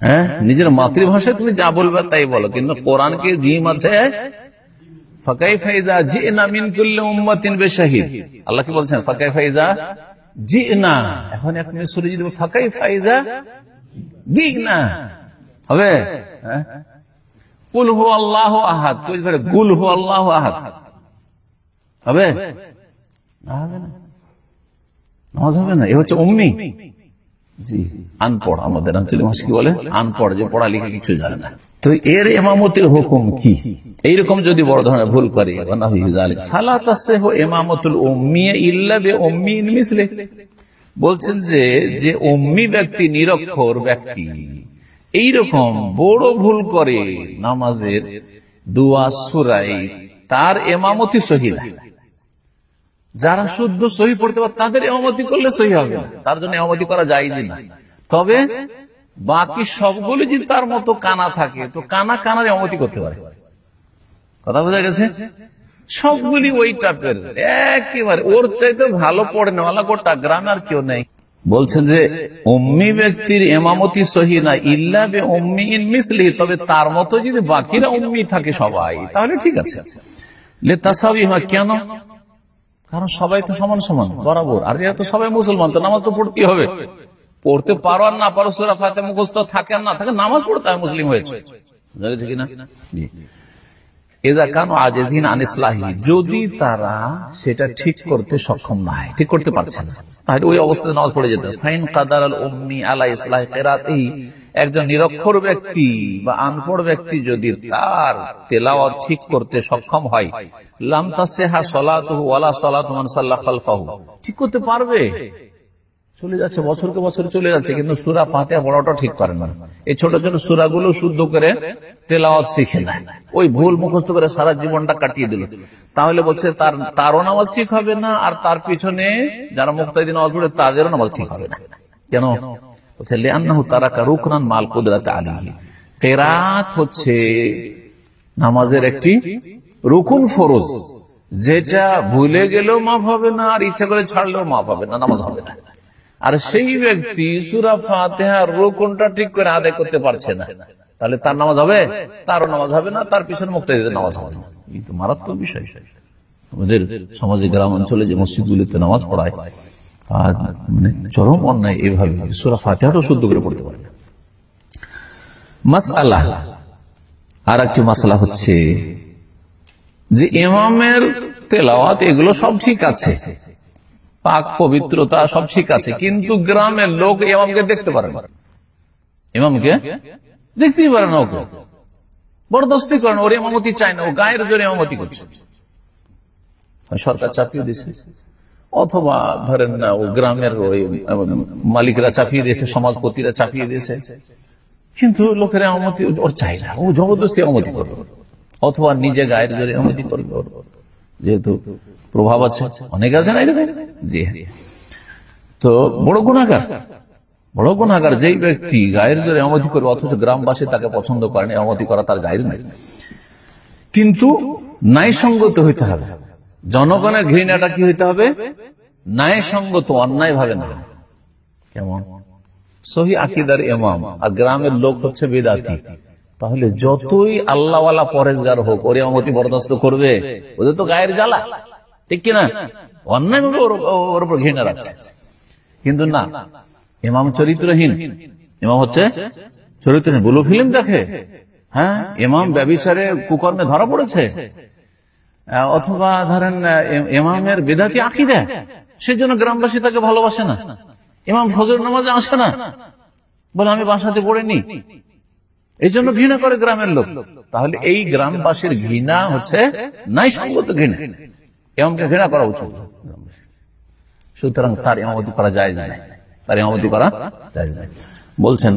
B: হ্যাঁ নিজের মাতৃভাষায় তুমি যা বলবে তাই বলো, কিন্তু কোরআনকে জিম আছে ফাঁকাই ফাইজা জি না মিন করলে উম্মাতিন বেশাহিদ। আল্লাহ কি বলছেন? ফাঁকাই ফাইজা জি না এখন এক মিশরি যদি ফাঁকাই ফাইজা গিগ না হবে? হ্যাঁ? কুল আল্লাহ আহাদ। আল্লাহ আহাদ। হবে? কি হুকুম কি? এইরকম যদি বড় ধরনের ভুল করে বলছেন যে যে অম্মি ব্যক্তি নিরক্ষর ব্যক্তি এইরকম বড় ভুল করে নামাজের দুয়া সুরাই তার এমামতি সহি যারা শুদ্ধ সহি পড়তে পারে, তাদের এমামতি করলে সহি হবে তার জন্য এমামতি করা যায় না। তবে বাকি সবগুলি যদি তার মতো কানা থাকে, তো কানা কানার এমামতি করতে পারে। কথা বোঝা গেছে? সবগুলি ওই টাপের একেবারে, ওর চাইতে ভালো পড়ে নেওয়ালা গোটা গ্রামে আর কেউ নেই। বলছেন যে অম্মি ব্যক্তির এমামতি সহি না, ইল্লা বে অম্মি ইন মিসলি। তবে তার মতো যদি বাকিরা অম্মি থাকে সবাই, তাহলে ঠিক আছে। কেন? কারণ সবাই তো সমান সমান, বরাবর। আর এরা তো সবাই মুসলমান, তো নামাজ তো পড়তে হবে। পড়তে পারো আর না পারো, সুরা ফাতে মুখস্থ থাকে না থাকে, নামাজ পড়তে মুসলিম হয়েছে। না। আজেজিন যদি তারা সেটা ঠিক করতে সক্ষম না হয়, ঠিক করতে ওই অবস্থায় নামাজ পড়ে যেতে। ফাইন কাদার আল ইসলাহ একজন নিরক্ষর ব্যক্তি বা আনপড় ব্যক্তি যদি তার তেলাওয়াত ঠিক করতে সক্ষম হয় লামতা সেহা সলাতুহু ওয়ালা সালাতু মান সাল্লা খালফাহু, ঠিক করতে পারবে চলে যাচ্ছে, বছরকে বছর চলে যাচ্ছে, কিন্তু সুরা ফাতেহা পড়াটা ঠিক করে না। এই ছোট ছোট সুরাগুলো শুদ্ধ করে তেলাওয়াত শিখে নেয়। ওই ভুল মুখস্থ করে সারা জীবনটা কাটিয়ে দিল। তাহলে বলছে, তার, তারও নামাজ ঠিক হবে না, আর তার পিছনে যারা মুক্তাদি নামাজ পড়ে, তাদেরও নামাজ ঠিক হবে না। কেন? বলছে, লিআন্নাহু তারাকা রুকনান মাল কুদরাতে আলিহি কেরাত হচ্ছে নামাজের একটি রুকুন ফরজ। যেটা ভুলে গেলেও মাফ হবে না, আর ইচ্ছা করে ছাড়লেও মাফ হবে না, নামাজ হবে না। আর সেই ব্যক্তি সুরা ফাতেহার রোকনটা ঠিক করে আদায় করতে পারছে না। তাহলে তার নামাজ হবে? তারও নামাজ হবে না, তার পিছনে মুক্তি নামাজ হবে না। কিন্তু মারাত্মক বিষয়। আমাদের সমাজে গ্রাম অঞ্চলে যে মসজিদগুলিতে নামাজ পড়ায়, আর মানে চরম অন্যায় এভাবে সুরা ফাতেহাটাও শুদ্ধ করে পড়তে পারে না। আর একটি মাসালা হচ্ছে যে ইমামের তেলাওয়াত, এগুলো সব ঠিক আছে। পাক পবিত্রতা সব ঠিক আছে কিন্তু গ্রামের লোক ইমামকে দেখতে পারে না ইমামকে দেখতেই পারে না ওকে। বরদস্তি করেন ওর ইমামতি চায় না ও গায়ের জোরে ইমামতি করছে। সরকার চাপিয়ে দিয়েছে অথবা ধরেন না ও গ্রামের ওই মালিকরা চাপিয়ে দিয়েছে সমাজপতিরা চাপিয়ে দিয়েছে। কিন্তু লোকের আমতি ওর চাই না ও জবরদস্তি আমতি করবে। অথবা নিজে গায়ের জোরে আমতি করবে যেহেতু প্রভাব আছে। অনেক আছে না জি তো বড় গুণাগার বড় গুণাগার, যেই ব্যক্তি গায়ের জোরে আমতি করবে, অথচ গ্রামবাসী তাকে পছন্দ করেনি আমতি করা তার জায়জ নাই। কিন্তু ন্যায়সঙ্গত হইতে হবে। জনগণের ঘৃণাটা কি হইতে হবে? ন্যায়সঙ্গত অন্যায় ভাবে না। কেমন? সহি আকিদার এমাম আর গ্রামের লোক হচ্ছে বেদাতি। তাহলে যতই আল্লাহওয়ালা পরেজগার হোক, ওর আমতি বরদাস্ত করবে, ওদের তো গায়ের জ্বালা। ঠিক কিনা? অন্যায় ওর উপর ঘৃণা রাখছে। কিন্তু না এমাম চরিত্রহীন। এমাম হচ্ছে চরিত্রহীন। বুলু, ফিল্ম দেখে। হ্যাঁ এমাম ব্যবচারে কুকর্মে ধরা পড়েছে। অথবা ধরেন এমামের বেদাতি আঁকি দেয় সেজন্য গ্রামবাসী তাকে ভালোবাসে না। ইমাম ফজর নামাজে আসে না। বলে, আমি বাসাতে পড়েনি। এই জন্য ঘৃণা করে গ্রামের লোক। তাহলে এই গ্রামবাসীর ঘৃণা হচ্ছে নাই সঙ্গত ঘৃণা। এমনকে ঘৃণা করা উচিত। সুতরাং তার এমতি করা যায় না তার এমতি করা যায় না বলছেন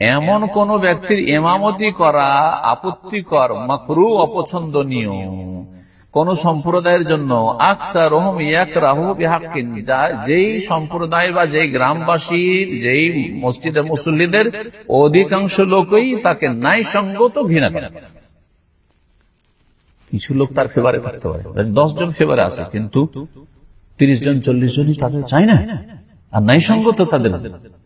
B: এমন কোন ব্যক্তির এমামতি করা আপত্তিকর, মাকরু, অপছন্দনীয়। কোন সম্প্রদায়ের জন্য আকসা রহম ইয়াক রাহু বিহাকিন যেই সম্প্রদায় বা যেই গ্রামবাসীর যেই মসজিদের মুসল্লিদের অধিকাংশ লোকই তাকে নাই সঙ্গত ঘৃণা করে। কিছু লোক তার ফেভারে থাকতে পারে দশ জন ফেভারে আছে, কিন্তু তিরিশ জন, চল্লিশ জনই তাদের চাই না। আর নাই সঙ্গত তাদের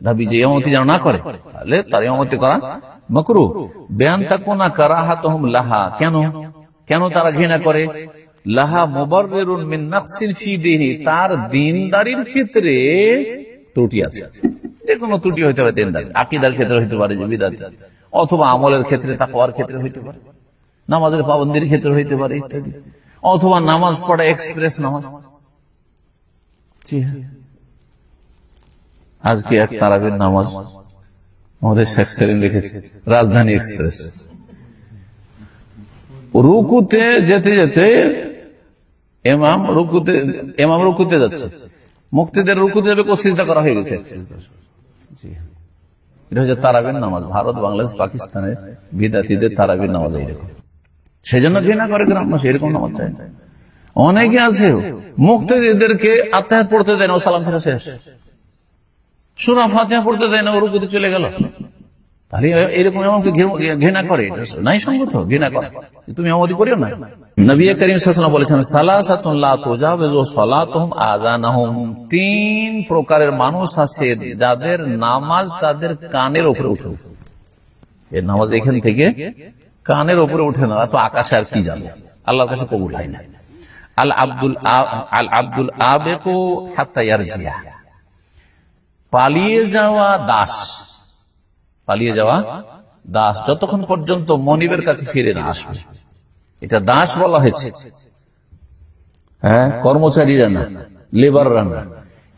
B: দাবি যে এমতি যেন না করে, তাহলে তার এমতি করা মকরু। বেয়ান তাকো না কারা লাহা, কেন? কেন তারা ঘৃণা করে? লাহা মোবারুন তার দিনদারির ক্ষেত্রে ত্রুটি আছে। যে কোনো ত্রুটি হইতে পারে দিনদারি। আকিদার ক্ষেত্রে হইতে পারে যে বিদাত। অথবা আমলের ক্ষেত্রে, তাকওয়ার ক্ষেত্রে হইতে পারে। নামাজের পাবন্দির ক্ষেত্রে হইতে পারে ইত্যাদি। অথবা নামাজ পড়া, এক্সপ্রেস নামাজ। আজকে এক তারাবির নামাজ আমাদের শেখ সেলিম লিখেছে, রাজধানী এক্সপ্রেস। রুকুতে যেতে যেতে এমাম রুকুতে এমাম রুকুতে যাচ্ছে। মুক্তিদের রুকুতে যাবে কোশিদা করা হয়ে গেছে। এটা নামাজ। ভারত, বাংলাদেশ নামাজ করে নামাজ চাই অনেকে আছে পড়তে দেয় না, ও শেষ। সুরা ফাতেহা পড়তে দেয় না উপরে চলে গেল। এরকম এমনকি ঘৃণা করে। নাই সঙ্গত ঘৃণা করে। তুমি আমাদের করিও না। তিন প্রকারের মানুষ আছে যাদের নামাজ তাদের কানের উপরে উঠে। এর নামাজ এখান থেকে কানের উপরে উঠে না, তো আকাশে আর কি যাবে? আল্লাহর কাছে কবুল হয় না। আল আব্দুল আল আব্দুল আবেকো পালিয়ে যাওয়া দাস। পালিয়ে যাওয়া দাস যতক্ষণ পর্যন্ত মনিবের কাছে ফিরে না আসবে। এটা দাস বলা হয়েছে। হ্যাঁ কর্মচারীরা না লেবাররা না।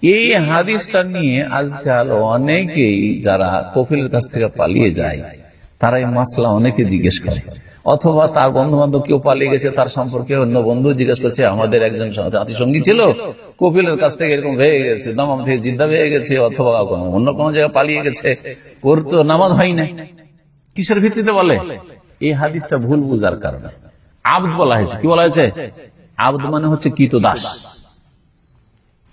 B: এই হাদিসটা নিয়ে আজকাল অনেকেই যারা কফিলের কাছ থেকে পালিয়ে যায়, তারা এই মাসলা অনেকে জিজ্ঞেস করে। অথবা তার বন্ধু বান্ধব কেউ পালিয়ে গেছে, তার সম্পর্কে অন্য বন্ধু জিজ্ঞেস করছে, আমাদের একজন জাতিসঙ্গী ছিল, কপিলের কাছ থেকে এরকম হয়ে গেছে দমাম থেকে জিদ্দা হয়ে গেছে, অথবা অন্য কোন জায়গায় পালিয়ে গেছে, ওর তো নামাজ হয় না কিসের ভিত্তিতে বলে? এই হাদিসটা ভুল বুঝার কারণে। আব্দ বলা হয়েছে। কি বলা হয়েছে? আব্দ মানে হচ্ছে কিত দাস।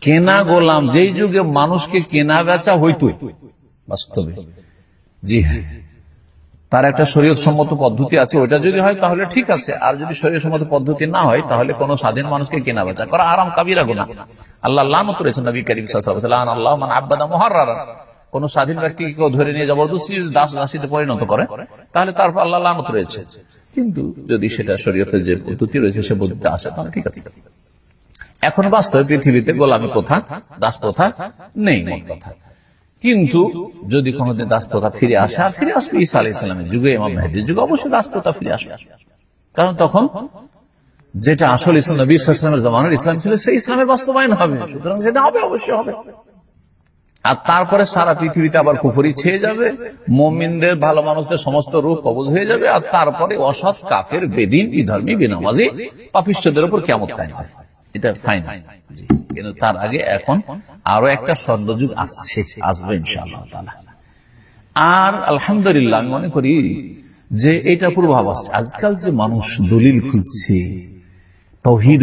B: কেনা গোলাম, যেই যুগে মানুষকে কেনা বেচা হইত বাস্তবে। জি হ্যাঁ। তার একটা শরীয় সম্মত পদ্ধতি আছে ওটা যদি হয় তাহলে ঠিক আছে। আর যদি শরীর সম্মত পদ্ধতি না হয়, তাহলে কোন স্বাধীন মানুষকে কেনা বেচা করা আরাম, কাবিরা গোনা আল্লাহ রয়েছেন নবী আল্লাহ মানে আব্বাদা মহার কোন স্বাধীন ব্যক্তিকে কেউ ধরে নিয়ে জবরদস্তি দাস দাসীতে পরিণত করে, তাহলে তারপর আল্লাহ লানত রয়েছে। কিন্তু যদি সেটা শরীয়তের যে পদ্ধতি রয়েছে, সে পদ্ধতি আসে, তাহলে ঠিক আছে। এখন বাস্তবে পৃথিবীতে গোলামী প্রথা, দাস প্রথা নেই কথা কিন্তু যদি কোনোদিন দাস প্রথা ফিরে আসে, আর ফিরে আসবে ঈসা আলাহ ইসলামের যুগে, ইমাম মেহেদির যুগে অবশ্যই দাস প্রথা ফিরে আসবে। কারণ তখন যেটা আসল ইসলাম, নবী ইসলামের জমানের ইসলাম ছিল, সেই ইসলামের বাস্তবায়ন হবে। সুতরাং সেটা হবে, অবশ্যই হবে। আর তারপরে সারা পৃথিবীতে আবার কুফুরি ছেয়ে যাবে, মমিনদের, ভালো মানুষদের সমস্ত রূপ কবজ হয়ে যাবে, আর তারপরে অসৎ কাফের, বেদিন বিধর্মী বিনামাজি, পাপিষ্ঠদের উপর কেমন কায়ম হবে। এটা ফাইন কিন্তু তার আগে এখন আরও একটা স্বর্ণযুগ আসছে, আসবে ইনশাআল্লাহ আর আলহামদুলিল্লাহ, আমি মনে করি যে এটা পূর্বাভাস। আজকাল যে মানুষ দলিল খুঁজছে, তহিদ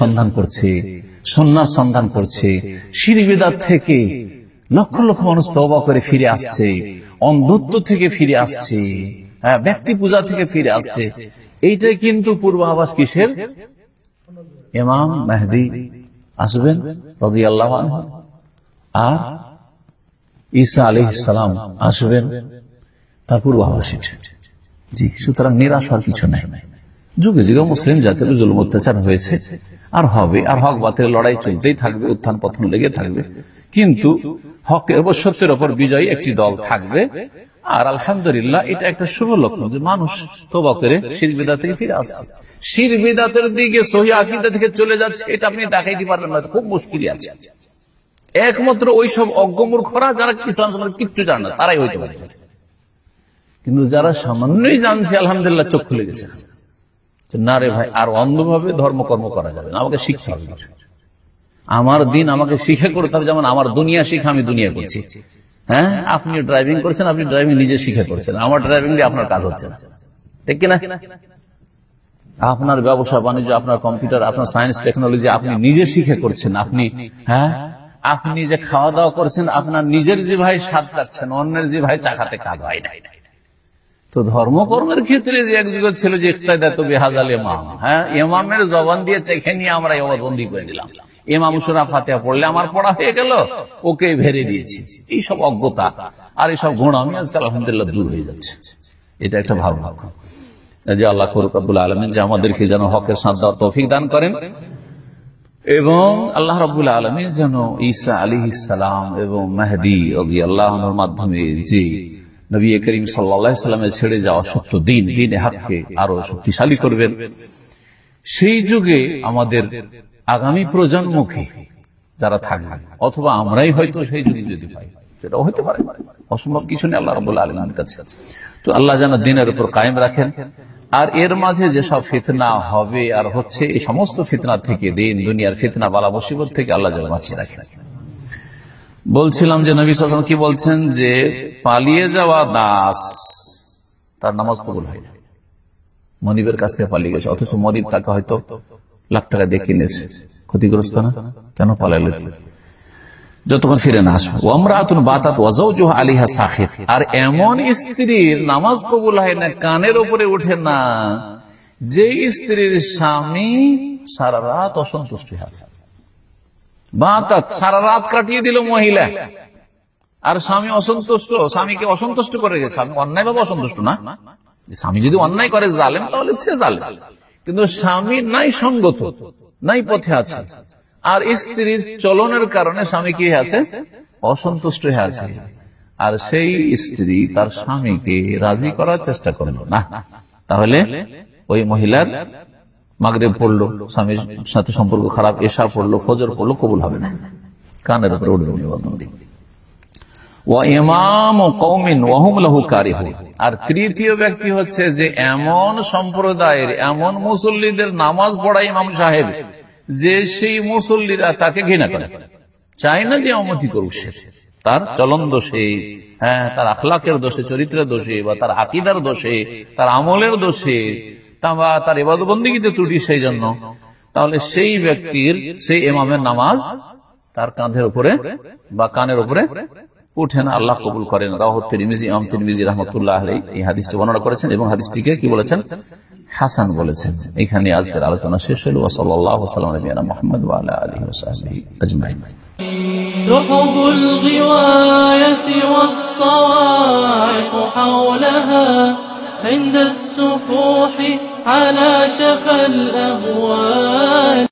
B: সন্ধান করছে সন্ন্যাস সন্ধান করছে শিরবিদার থেকে লক্ষ লক্ষ মানুষ তবা করে ফিরে আসছে, অন্ধত্ব থেকে ফিরে আসছে হ্যাঁ ব্যক্তি পূজা থেকে ফিরে আসছে এইটা কিন্তু পূর্বাভাস কিসের? ইমাম মেহদি আসবেন রবি আল্লাহ আর ঈসা আলি সালাম আসবেন, তার পূর্বাভাস। জি, সুতরাং নিরাশ হওয়ার কিছু নাই। যুগে যুগে মুসলিম জাতির জুলুম অত্যাচার হয়েছে। আর হবে, আর হক বাতিল লড়াই চলতেই থাকবে, উত্থান পথন লেগে থাকবে। কিন্তু হকের সত্যের ওপর বিজয়ী একটি দল থাকবে। আর আলহামদুলিল্লাহ, এটা একটা শুভ লক্ষণ যে মানুষ তোবা করে শিরবিদা থেকে ফিরে আসছে। শিরবিদাতের দিকে সহি আকিদা থেকে চলে যাচ্ছে, এটা আপনি দেখাইতে পারবেন না খুব মুশকিলই আছে। একমাত্র ওই সব অজ্ঞমূর্খরা যারা ইসলাম সম্পর্কে কিচ্ছু জানে না, তারাই হইতে পারে। কিন্তু যারা সামান্যই জানছে, আলহামদুলিল্লাহ চোখ খুলে গেছে। না রে ভাই, আর অন্ধভাবে ধর্মকর্ম করা যাবে না, আমাকে শিখতে হবে আমার দিন আমাকে শিখে করতে হবে, যেমন আমার দুনিয়া শিখে আমি দুনিয়া করছি। হ্যাঁ? আপনি ড্রাইভিং করছেন আপনি ড্রাইভিং নিজে শিখে করছেন আমার ড্রাইভিং দিয়ে আপনার কাজ হচ্ছে। না ঠিক কিনা? আপনার ব্যবসা বাণিজ্য আপনার কম্পিউটার আপনার সায়েন্স টেকনোলজি আপনি নিজে শিখে করছেন। আপনি হ্যাঁ? আপনি যে খাওয়া দাওয়া করছেন আপনার নিজের যে ভাই স্বাদ চাচ্ছেন অন্যের যে ভাই চাকাতে কাজ হয় নাই। তো ধর্মকর্মের ক্ষেত্রে যে এক যুগের ছিল যে ইকতাদাত বেহাজাল ইমাম হ্যাঁ? ইমামের জবান দিয়ে চেখে নিয়ে আমরা বন্দি করে নিলাম ইমাম সুরা ফাতেহা পড়লে আমার পড়া হয়ে গেল ওকে ভেরে দিয়েছি। এই সব অজ্ঞতা আর এইসব গুণ আমি আজকাল আলহামদুলিল্লাহ দূর হয়ে যাচ্ছে। এটা একটা ভালো লক্ষণ। যে আল্লাহ করুক আব্বুল আলমিন যে আমাদেরকে যেন হকের দেওয়ার তৌফিক দান করেন এবং আল্লাহ রবুল্লা আলমী যেন ঈসা আলী ইসালাম এবং মেহদি রবি আল্লাহর মাধ্যমে যে নবী করিম সাল্লামের ছেড়ে যাওয়া সত্য দিন দিন হাককে আরও শক্তিশালী করবেন, সেই যুগে আমাদের আগামী প্রজন্মকে যারা থাকবে, অথবা আমরাই হয়তো সেই যুগে যদি পাই, সেটাও হইতে পারে। অসম্ভব কিছু নেই, আল্লাহ রবুল্লা আলমের কাছে তো আল্লাহ যেন দিনের উপর কায়েম রাখেন, আর এর মাঝে যেসব ফিতনা হবে আর হচ্ছে, এই সমস্ত ফিতনা থেকে দিন, দুনিয়ার ফিতনা, বালা মুসিবত থেকে আল্লাহ যেন বাঁচিয়ে রাখেন। বলছিলাম যে নবী সাল কি বলছেন যে, পালিয়ে যাওয়া দাস, তার নামাজ কবুল হয় মনিবের কাছ থেকে পালিয়ে গেছে, অথচ মনিব তাকে হয়তো লাখ টাকা দিয়ে কিনেছে ক্ষতিগ্রস্ত না? কেন পালাইল যতক্ষণ ফিরে না আসবে। ওমরাতুন বাতাত আলিহা সাখিত আর এমন স্ত্রীর নামাজ কবুল হয় না, কানের উপরে ওঠে না, যে স্ত্রীর স্বামী সারা রাত অসন্তুষ্ট আছে। বাতাত সারা রাত কাটিয়ে দিল মহিলা। আর স্বামী অসন্তুষ্ট, স্বামীকে অসন্তুষ্ট করে গেছে। অন্যায় ভাবে অসন্তুষ্ট না। স্বামী যদি অন্যায় করে জালেন তাহলে সে জালেন কিন্তু স্বামী নাই সঙ্গত, নাই পথে আছে। আর স্ত্রীর চলনের কারণে স্বামী কি আছে? অসন্তুষ্ট হয়ে আছে। আর সেই স্ত্রী তার স্বামীকে রাজি করার চেষ্টা করল। না, তাহলে ওই মহিলার মাগরে পড়ল, স্বামীর সাথে সম্পর্ক খারাপ এসা পড়ল, ফজর পড়ল, কবুল হবে না। কানের উপরে উঠবে আর তৃতীয় ব্যক্তি হচ্ছে যে এমন সম্প্রদায়ের, এমন মুসল্লিদের নামাজ পড়াই ইমাম সাহেব, যে সেই মুসল্লিরা তাকে ঘৃণা করে। চায় না যে অমতি করুক সে। তার চলন দোষে হ্যাঁ তার আখলাকের দোষে, চরিত্রের দোষে, বা তার আকিদার দোষে, তার আমলের দোষে বা তার এবাদবন্দিগিতে ত্রুটি সেই জন্য। তাহলে সেই ব্যক্তির, সেই এমামের নামাজ তার কাঁধের উপরে বা কানের উপরে উঠে না আল্লাহ কবুল করেন রাহতিরমিজি রহমতুল্লাহ এই হাদিসটি বর্ণনা করেছেন এবং হাদিসটিকে কি বলেছেন হাসান বলেছেন এখানে আজকের আলোচনা শেষ হল ওসল্লাহ সাল্লাম মোহাম্মদ আলী আজমাই
A: سحب الغواية والصواعق حولها عند السفوح على شفا الأهوال